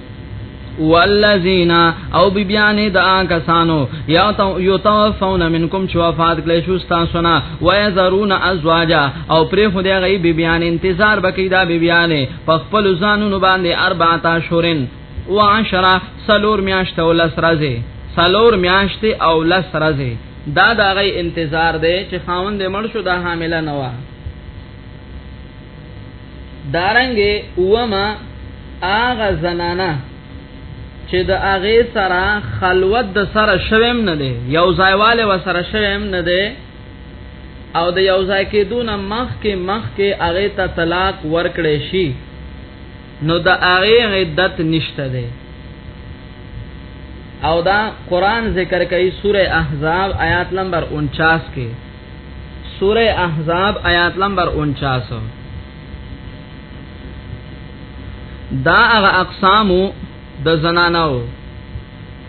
والذین او بیبیان دا کسانو یو توفون منکم چې وفات کړي شو تاسو نه ويزرون ازواجا او پر خدای غي بیبیان انتظار بکې دا بیبیان په خپل ځانونو باندې 14 شورن وعشرا سلور میاشت او لس رازه سلور میاشت او لس رازه دا دا غي انتظار دی چې خاوند مړ شو دا حامله نه و دارنګه اومه هغه زنانه چې د هغه سره خلوت د سره شوم نه دی یو ځایواله و سره شوم نه دی او د یو ځای کېدون مخ کې مخ کې هغه ته طلاق ورکړې شي نو د هغه عدت نشته دی او دا قران ذکر کوي سوره احزاب آیات نمبر 49 کې سوره احزاب آیات نمبر 49 دا هغه اقسام د زنانو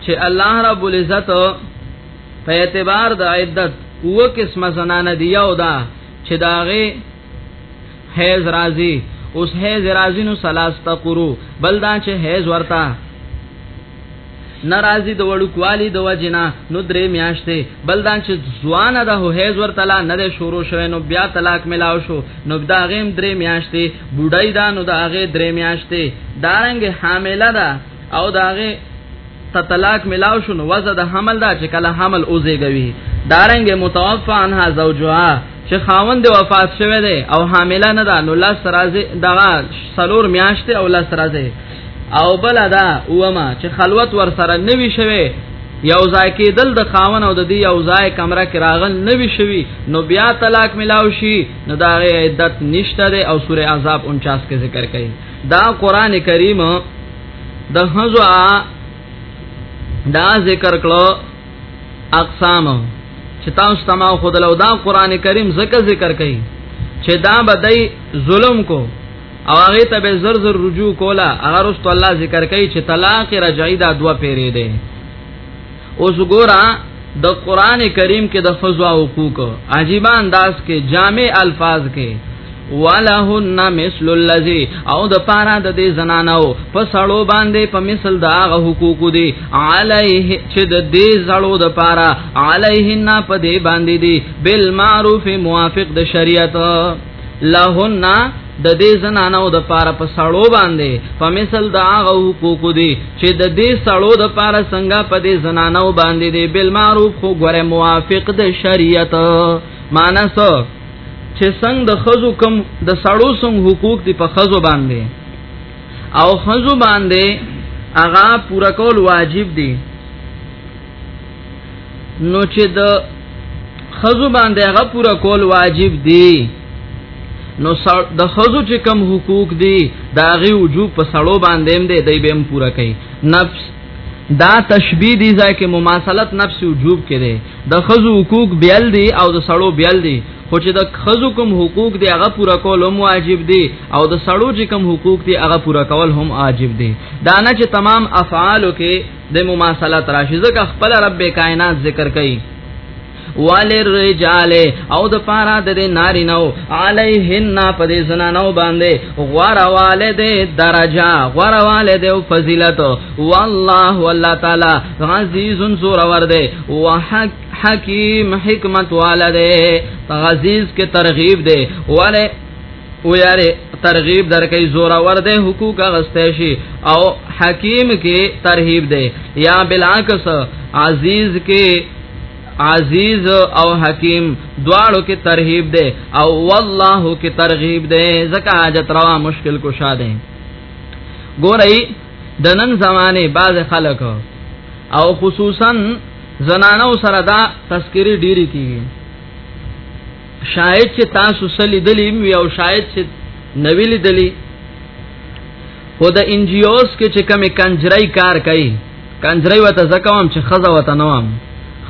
چې الله رب العزت په اعتبار د عدت وو قسمه زنانه دی او دا چې داغه حیز راضی اوس حیز راضی نو سلاس تقرو بل دا چې حیز ورتا ناراضی د وړو کوالی د وجنا نو درې میاشتې بل دا چې ځوان ده حیز ورته لا نه شروع شوه نو بیا طلاق ملاو شو نو دا غیم درې میاشتې بډای دا نو دا غې درې میاشتې دارنګ حامله ده دا او داغه ته طلاق ملاو شو نو وزه د حمل دا چې کله حمل اوزېږي دارنګ متوفا عنها زوجها چې خاوند وفات شوه دی او حامله نه ده نو لاس راځي دغه سلور میاشت او لاس راځي او بل دا اوما چې خلوت ور سره نوي شوه یو ځای کېدل د خاون او د دې یو ځای کمره کې راغل نوي شوي نو بیا طلاق ملاو شي نو دا عدت نشته او سوره عذاب 49 کې ذکر کړي دا قران کریم د هزوا دا ذکر کړو اقسام چې تاسو تما خود له دا قران کریم زکه ذکر کړي چې دا بدای ظلم کو او هغه ته به زر زر رجوع کولا هغه رسول الله ذکر کړي چې طلاق رجعی دا دوا پیری دی اوس ګورا د قران کریم کې د خزوا حقوق عجیب انداز کې جامع الفاظ کې ولهن مثل الذي او د پارا د دې زنانو په سړو باندې په مثل دا غ حقوق دي عليه چې د دې زړو د پارا عليهن په دې باندې دي بالمعروف موافق د شریعت لهن د دې زنانو د پاره په سړو باندې په مثل د هغه حقوق دي چې د دې سړو د پاره څنګه په دې زنانو باندې دي بل معروف خو غره موافق د شریعت مانس چې څنګه د خزو کم د سړو څنګه حقوق دي په خزو باندې او خزو باندې هغه پورا کول واجب دي نو چې د خزو باندې هغه پورا کول واجب دی نو د خزو چې کم حقوق دي دا غي وجوب په سړو باندې هم دی دی به هم پورا کوي نفس دا تشبیه دی ځکه مماثلت نفس وجوب کړي د خزو حقوق بیل دي او د سړو بیل دي خو چې د خزو کوم حقوق دی هغه پورا کول هم واجب دي او د سړو چې کوم حقوق دي هغه پورا کول هم واجب دي دا نه چې تمام افعالو کې د مماثلت راشي ځکه خپل رب کائنات ذکر کوي وللرجال او د پارا د نارینو علیهن په دې زنانو باندې غورواله دې درجه غورواله دې فضیلت والله والله تعالی عزیز سور ور دې وحق حکیم حکمت والده غزیز کې ترغیب دې وله او یاره ترغیب درکې زور ور ده حقوق غسته شي او حکیم کې ترغیب ده یا بالعکس عزیز کې عزیز او حکیم دواړو کې ترغیب ده او والله کې ترغیب ده زکه حاجت روا مشکل کو شاده ګورئ د نن زمانه بعض خلک او خصوصا زنانو سره دا تذکری ډیری کیږي شاید چې تاسو سلی دلی یو شاید چې نوی لیدلی خو د انجیوز کې چې کمی کنجرای کار کوي کنجرای وته زکوام چې خزه وته نوام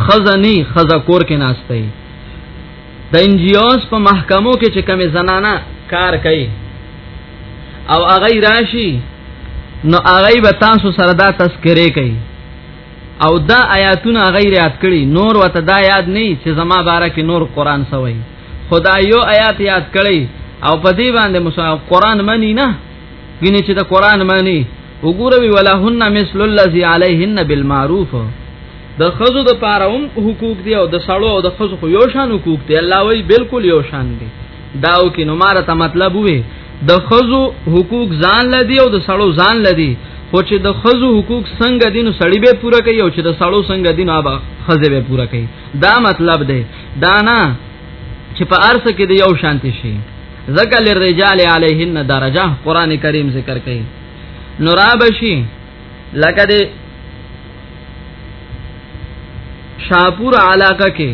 خزه نی خزه کور کې ناشته د انجیوز په محکمو کې چې کمی زنانه کار کوي او هغه راشي نو هغه به تاسو سره دا تذکره کوي او دا آیاتونه غیر یاد کړي نور وته دا یاد نه چې زما باره کې نور قران سوي خدا یو آیات یاد کړي او په دې باندې مسا قران مانی نه ویني چې دا قران مانی وګوروي ولهن مثل الذي عليهن بالمعروف د خزو د پاره هم حقوق دی او د سړو او د خزو خو یو شان حقوق دی الله وی بالکل یو شان دی داو کې نو مارته مطلب وې د خزو حقوق ځان لدی او د سړو ځان لدی خو چې د خزو حقوق څنګه دینو سړی به پوره کوي او چې د سړو څنګه دینو ابا خزه به پوره کوي دا مطلب دی دا نه چې په ارسه کې د یو شانتی شي ذکر للرجال علیهن درجه قران کریم ذکر کوي نورابشی لکه د شاپور علاقه کې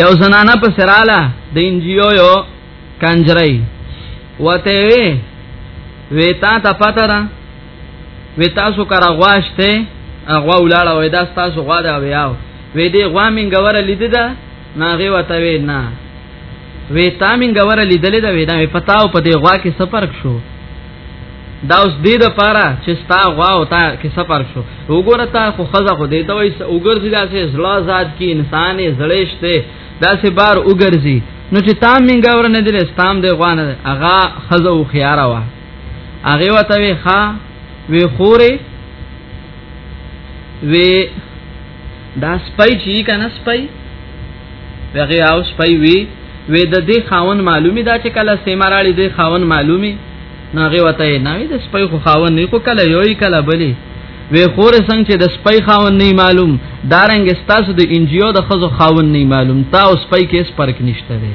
یو زنانه په سراله د انجیو یو کنجرای وته وی ویتا ته پته را ویتا سو کرا غواشته غوا ولاړه وې دا تاسو غوا دا ویاو وې دې غوا منګوره لیدې دا ناغه وته وې نه وی تا منګه ور لیدلې دا وی دا پتاو په دې غوا کې سفرک شو دا اوس دې د پاره چې ستا غوا او تا کې سفر شو وګوره تا خو خزه خو دې ته وای وګرځي دا چې زړه ذات کې انسان یې زړېشته دا سه بار وګرځي نو چې تام منګه ور نه دلې ستام دې غوا نه اغا خزه او خيار وا اغه وته وی ښا وی خورې وی دا سپی چې کنه سپی هغه او سپی وی وې د دې خاون معلومی دا چې کله سیماراړي دې خاون معلومی نو هغه وته نه وی د سپی خو خاون نه خو کله یوې کله بلی وې خور څنګه چې د سپی خاون نه معلوم دارنګ ستاسو د انجیو د خزو خاون نه معلوم تا او سپی کې اس فرق نشته دی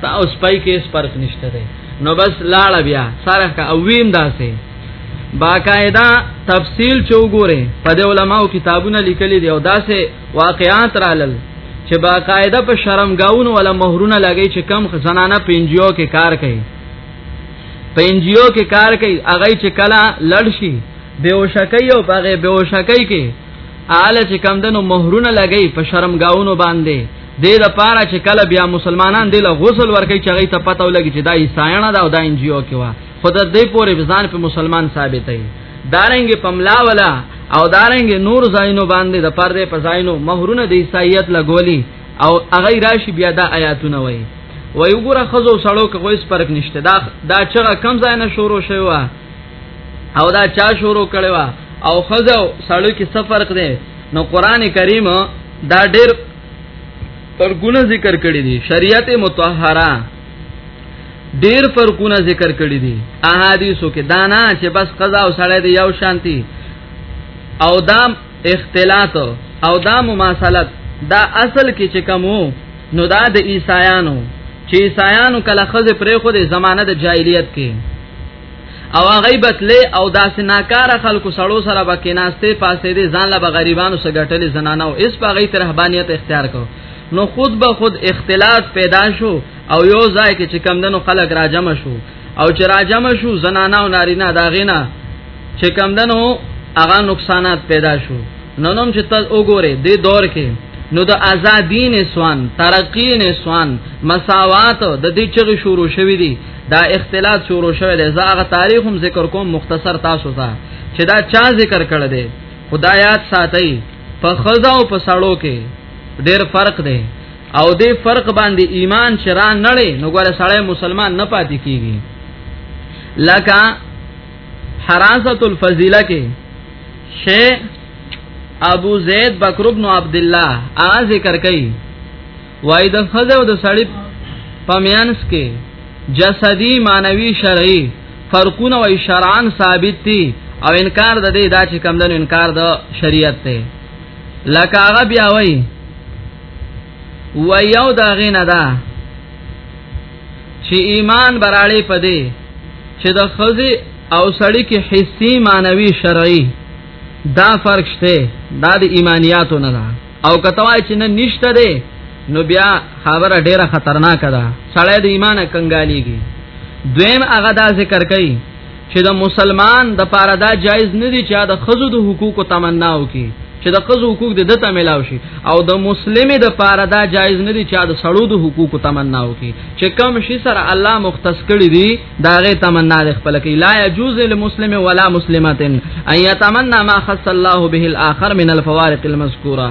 تا او سپی کې اس فرق نشته دی نو بس لاړه بیا سره کا اویم داسې باقاعده تفصیل چوغوره په د علماو کتابونه لیکلي دی او داسې واقعات رالل چې باقاعده په شرمګاون ولا مہرونه لګی چې کم زنانه پنجیو کې کار کوي پنجیو کې کار کوي اغه چې کلا لړشي بیوشکای او هغه بیوشکای کې آله چې کم دنو مہرونه لګی په شرمګاونو باندې دې د پاره چې کله بیا مسلمانان دله غسل ورکړي چې هغه ته پته ولګي چې دا عیسایانه دا او دا انجیو کې وا خود دې پورې ځان په مسلمان ثابت دی دارنګ پملا ولا او دارنګ نور زاینو باندې د پردې په زاینو مہرونه د عیسایت لګولی او هغه راشي بیا دا آیاتونه وای وای وګوره خزو سړو کې کوئی فرق نشته دا دا چېرې کم ځای نه شروع شوی و او دا چا شروع کړي و او خزو سړو کې څه فرق دی نو قران کریم دا ډېر ترګونه ذکر کړی دی شریعت متطهره ډیر فرقونه ذکر کړی دي احادیثو کې دانا چې بس قضا او سړی دی یو شانتی او دا اختلاط او دا مماثلت دا اصل کې چې کومو نو دا د عیسایانو چې عیسایانو کله خزه پرې خو د زمانه د جاهلیت کې او غیبت له او داس ناکاره خلکو سړو سره بکیناسته پاسې دي ځان له غریبانو سره ګټلې زنانه او اس په غي ترهبانیت اختیار کو نو خود به خود اختلاط پیدا شو او یو ځای کې چې کم دنو خلک راجم شو او چې راجم شو زنانه او نارینه دا غینا چې کم دنو هغه نقصانات پیدا شو نو نوم چې تاسو وګوره د دور کې نو د ازادي نسوان ترقی نسوان مساوات د دې چغې شروع شوې دي دا اختلاط شروع شوه دی زه هغه تاریخ هم ذکر کوم مختصر تاسو ته چې دا چا ذکر کړ دی خدایات ساتي په خزا او په سړو کې ډیر فرق دی او دې فرق باندې ایمان شران نړې نو ګوره سړی مسلمان نه پاتې کیږي لکه حراست الفضیله کې شی ابو زید بکر ابن عبد الله ا ذکر کوي وای د خزه او د سړی پمینس کې جسدی مانوي شرعي فرقونه او شرعان ثابت دي او انکار د دې دا چې کم دنو انکار د شریعت ته لکه هغه بیا وای و یو دا غینه ده چې ایمان براړې پدې چې د خزي او سړی کې حسي مانوي شرعي دا فرق شته دا د ایمانیاتو نه ده او کتوای چې نه نشته ده نو بیا خبره ډیره خطرناک ده سړی د ایمانه کنګاليږي دویم هغه دا ذکر کوي چې د مسلمان د پاره دا جایز نه دی چې د خزو د حقوقو تمنا وکړي چې د خزو حقوق د دته ملاو شي او د مسلمه د پاره دا جایز نه دی چې د سړو د حقوقو تمنا وکړي چې کم شي سره الله مختص کړی دی دا غي تمنا د خپل کې لا يجوز للمسلم ولا مسلمه ان يتمنى ما خص الله به الاخر من الفوارق المذكوره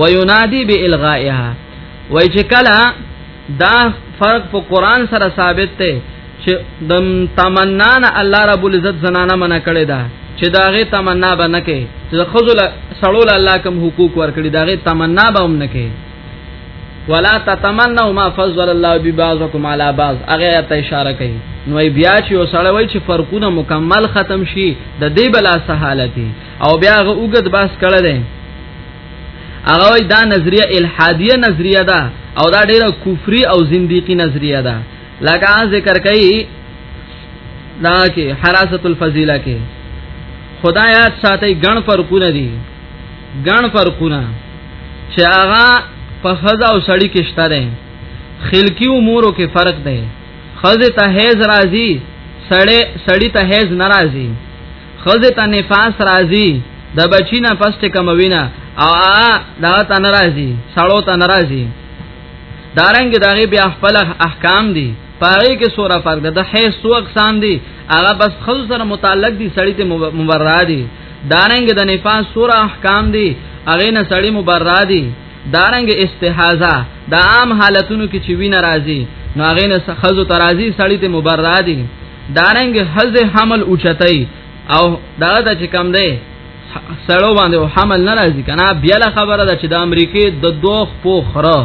وینادی بالغائها وای چې کله دا فرق په قران سره ثابت دی چې د تمنا نه الله رب العزت زنانه منع کړی دا چې داغه تمنا به نه کوي چې خذل سړول الله کوم حقوق ورکړي داغه تمنا به هم نه کوي ولا تتمنوا ما فضل الله ببعضكم على بعض هغه ته اشاره کوي نو بیا چې وسړی وای چې فرقونه مکمل ختم شي د دې بلا سهالتي او بیا هغه وګد باس کړه هغه دا نظریه الحادیه نظریه ده او دا ډیره کفری او زنديقي نظریه ده لکه ذکر کوي دا کې حراست الفضیله کې خدایات ساتي ګڼ فرقونه دي ګڼ فرقونه چې هغه په خزا او سړی کې شته ده خلقی امورو کې فرق ده خزه ته هیز راځي سړی سړی ته هیز ناراضي خزه ته نفاس راځي د بچینا پس ته کموینا او ا دا ته ناراضي سړو ته ناراضي دارنګ دغه بیا خپل احکام دي پاره کې سوره فرق ده د حیث سو اقسام دي هغه بس خو سره متعلق دي سړی ته مبررا دي دارنګ د نفاس سوره احکام دي هغه نه سړی مبررا دي دارنګ استحاضه د عام حالتونو کې چې وی ناراضي نو هغه نه خزو ترازی سړی ته مبررا دي دارنګ حز حمل اوچتای او دا د چې کم دی سړو باندې حمل نه راځي کنه بیا له خبره ده چې د امریکې د دوه خپو خره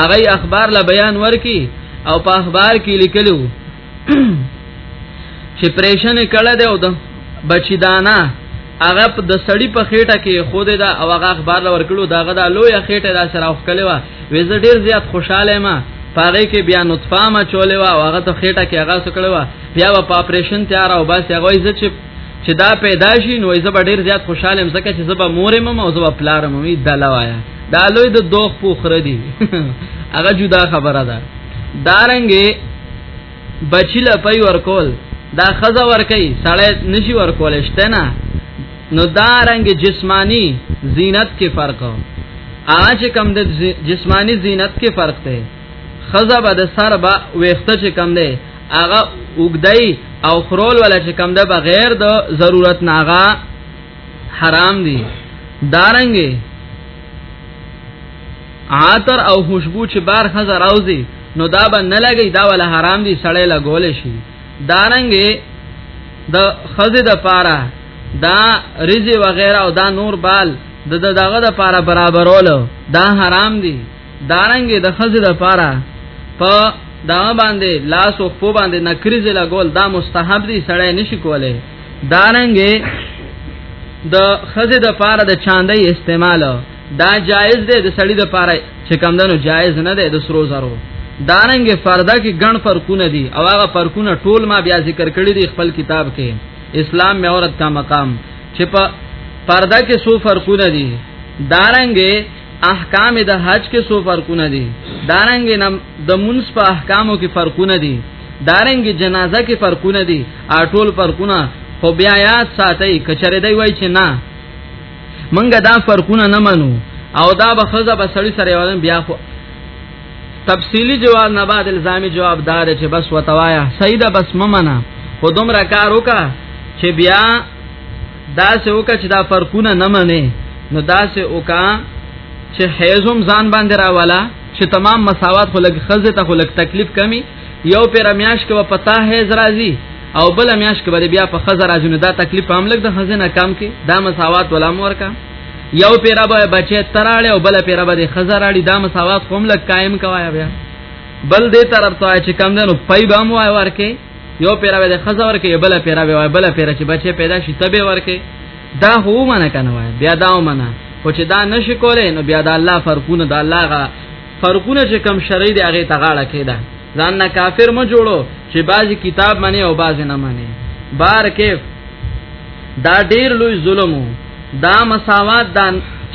هغه اخبار له بیان ورکي او په اخبار کې لیکلو چې پریشن کړه دی او بچی دانا هغه په د سړی په خېټه کې خود دا او هغه اخبار لور کړو دا غدا لوی خېټه دا سره اوخ کړي وا وې زه ډیر زیات خوشاله ما پاره کې بیا نطفه ما چولې وا او هغه ته خېټه کې هغه سکړي وا بیا په اپریشن تیار او بس هغه یې چې چې دا پیدا شي نو زه ډیر زیات خوشاله یم ځکه چې زه به مور مم او زه به پلار مم دا لوایا دا لوی د دوخ پوخره دي هغه جدا خبره ده دارنګه بچی له پي ورکول دا خزه ورکي سړی نشي ورکول شته نه نو دا رنګ جسمانی زینت کې فرق اج کم د جسمانی زینت کې فرق دی خزه به د سر با وخته چې کم دی هغه وګدای او خرول ولا چې کم ده بغیر د ضرورت ناغا حرام دي دارنګي عطر او خوشبو چې بار خزر اوځي نو دا به نه لګي دا ول حرام دي سړی لګول شي دارنګي د خزه د پاره دا رزي وغیرہ او دا نور بال د دغه د پاره برابرول دا حرام دي دارنګي د خزه د پاره په دا باندې لاس او خو باندې نکریز لګول دا مستحب دي سړی نشي کولای دارنګي د خزه د پاره د چاندې استعمال دا جایز دی د سړی د پاره چې کم دنو جایز نه دی د سرو زرو دارنګ فردا کې ګڼ فرقونه دي او هغه فرقونه ټول ما بیا ذکر کړی دی خپل کتاب کې اسلام می عورت کا مقام چې په فردا کې سو فرقونه دي دارنګ احکام د حج کې سو فرقونه دي دارنګ نم د منص په احکامو کې فرقونه دي دارنګ جنازه کې فرقونه دي اټول فرقونه خو بیا یاد ساتي کچره دی وای چې نه منګه دا فرقونه نه منو او دا به خزه به سړی سره ولن بیا خو تفصیلی جواب نه بعد الزامی جواب دار چې بس وتوایا سیدا بس ممنه خو دومره کار وکا چې بیا دا سه وکا چې دا فرقونه نه منې نو دا سه وکا چې حیزم ځان باندې راواله چې تمام مساوات خلک خزه ته خلک تکلیف کمی یو پیر میاش کې په تا هیز راځي او بل میاش کې بیا په خزر راځي نو دا تکلیف هم لګ د خزنه کام کې دا مساوات ولا مور کا یو پیرا به بچی تراړي او بل پیرا به خزر راړي دا مساوات قوم لګ قائم کوایا بیا بل دې طرف ته چې کم دنو پای به مو وای ورکه یو پیرا به خزر ورکه بل پیرا به وای بل پیرا چې بچی پیدا شي تبه ورکه دا هو منه کنه وای بیا دا منه خو چې دا نشي کولای نو بیا دا الله فرقونه دا الله فرقونه چې کم شرعي دی هغه تغاړه کیدا ځان نه کافر مو جوړو چې بعضی کتاب منی او بعضی نه منی بار کیف دا ډیر لوی ظلم دا مساوات دا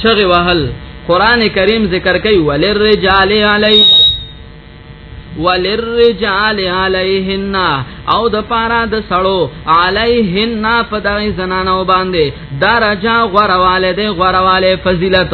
چغه وهل قران کریم ذکر کوي ولر رجال علی وللرجال علیهن او د پارا د سړو علیهن په دغه زنانو باندې درجه غورواله دی غورواله فضیلت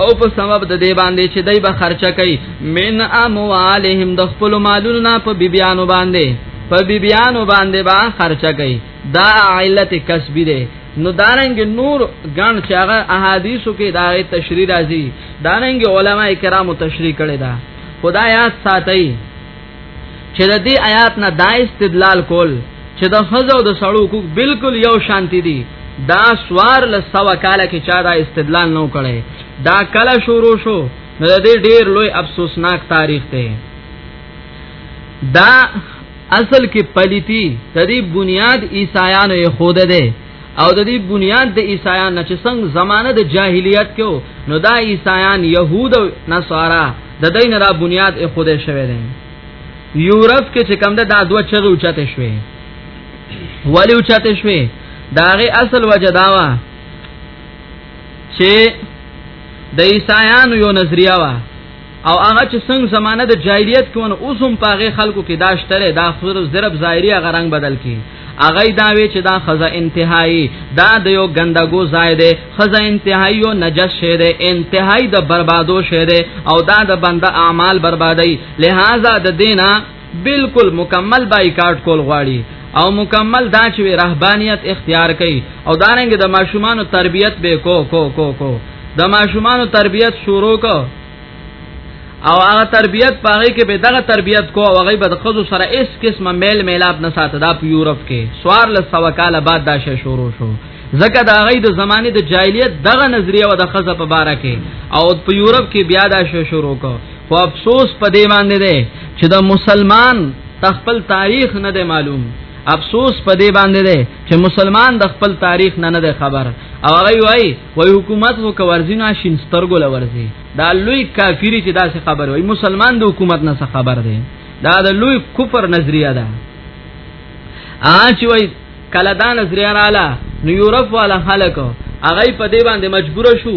او په سبب د دې باندې چې دای به خرچه کوي من اموالهم د خپل مالونو نه په بیبيانو باندې په بیبيانو باندې با خرچه کوي دا علت کسبی ده نو دارنګ نور غن چې هغه احادیثو کې دا تشریح راځي دارنګ علما کرامو تشریح کړي دا خدایا ساتي چې د دې آیات نه دا استدلال کول چې د خزو د سړو حقوق بالکل یو شانتی دي دا سوار لسوا کاله کې چا دا استدلال نو کړي دا کله شروع شو نو د دې ډیر لوی افسوسناک تاریخ دی دا اصل کې پلیتی د دې بنیاد عیسایانو یې خوده ده او د دې بنیاد د عیسایان چې څنګه زمانه د جاهلیت کې نو دا عیسایان يهود او نصارا د دین را بنیاد یې خوده شوی دی یورپ کې چې کوم دا دوه چغې اوچته شوې ولی اوچته شوې داغه اصل وجه داوا چې د عیسایانو یو نظریه وا او هغه چې څنګه زمانه د جاهلیت کې ونه اوسم پاغه خلکو کې داشتره دا خور ضرب ظاهری هغه رنگ بدل کی هغه دا وی چې دا خزه انتهایی دا د یو ګندګو ځای دی خزه انتهایی او نجس شه دی انتهایی د بربادو شه دی او دا د بنده اعمال بربادای لہذا د دینه بالکل مکمل بایکاټ کول غواړي او مکمل دا چې رهبانيت اختیار کړي او دارنګ د دا ماشومان تربيت به کو کو کو کو د دا ماشومان تربيت شروع کو او هغه تربيت پاره کې به دغه تربيت کو او هغه به د خزو سره اس قسمه میل میلاب نه ساته دا په یورپ کې سوار له سو کال بعد دا شې شروع شو ځکه دا غي د زمانه د جاهلیت دغه نظریه و د خزه په باره کې او په یورپ کې بیا دا شې شروع کو خو افسوس په دې باندې دی چې د مسلمان تخپل تاریخ نه دی معلوم افسوس په دې باندې دی چې مسلمان د خپل تاریخ نه نه دی خبر او هغه وای وای حکومت خو کورزینا شین سترګو لورځي دا لوی کافری چې داسې خبر وای مسلمان د حکومت نه خبر دی دا د لوی کفر نظریه ده اچ وای کله دا نظریه رااله نو یورپ والا خلکو هغه په دې باندې مجبور شو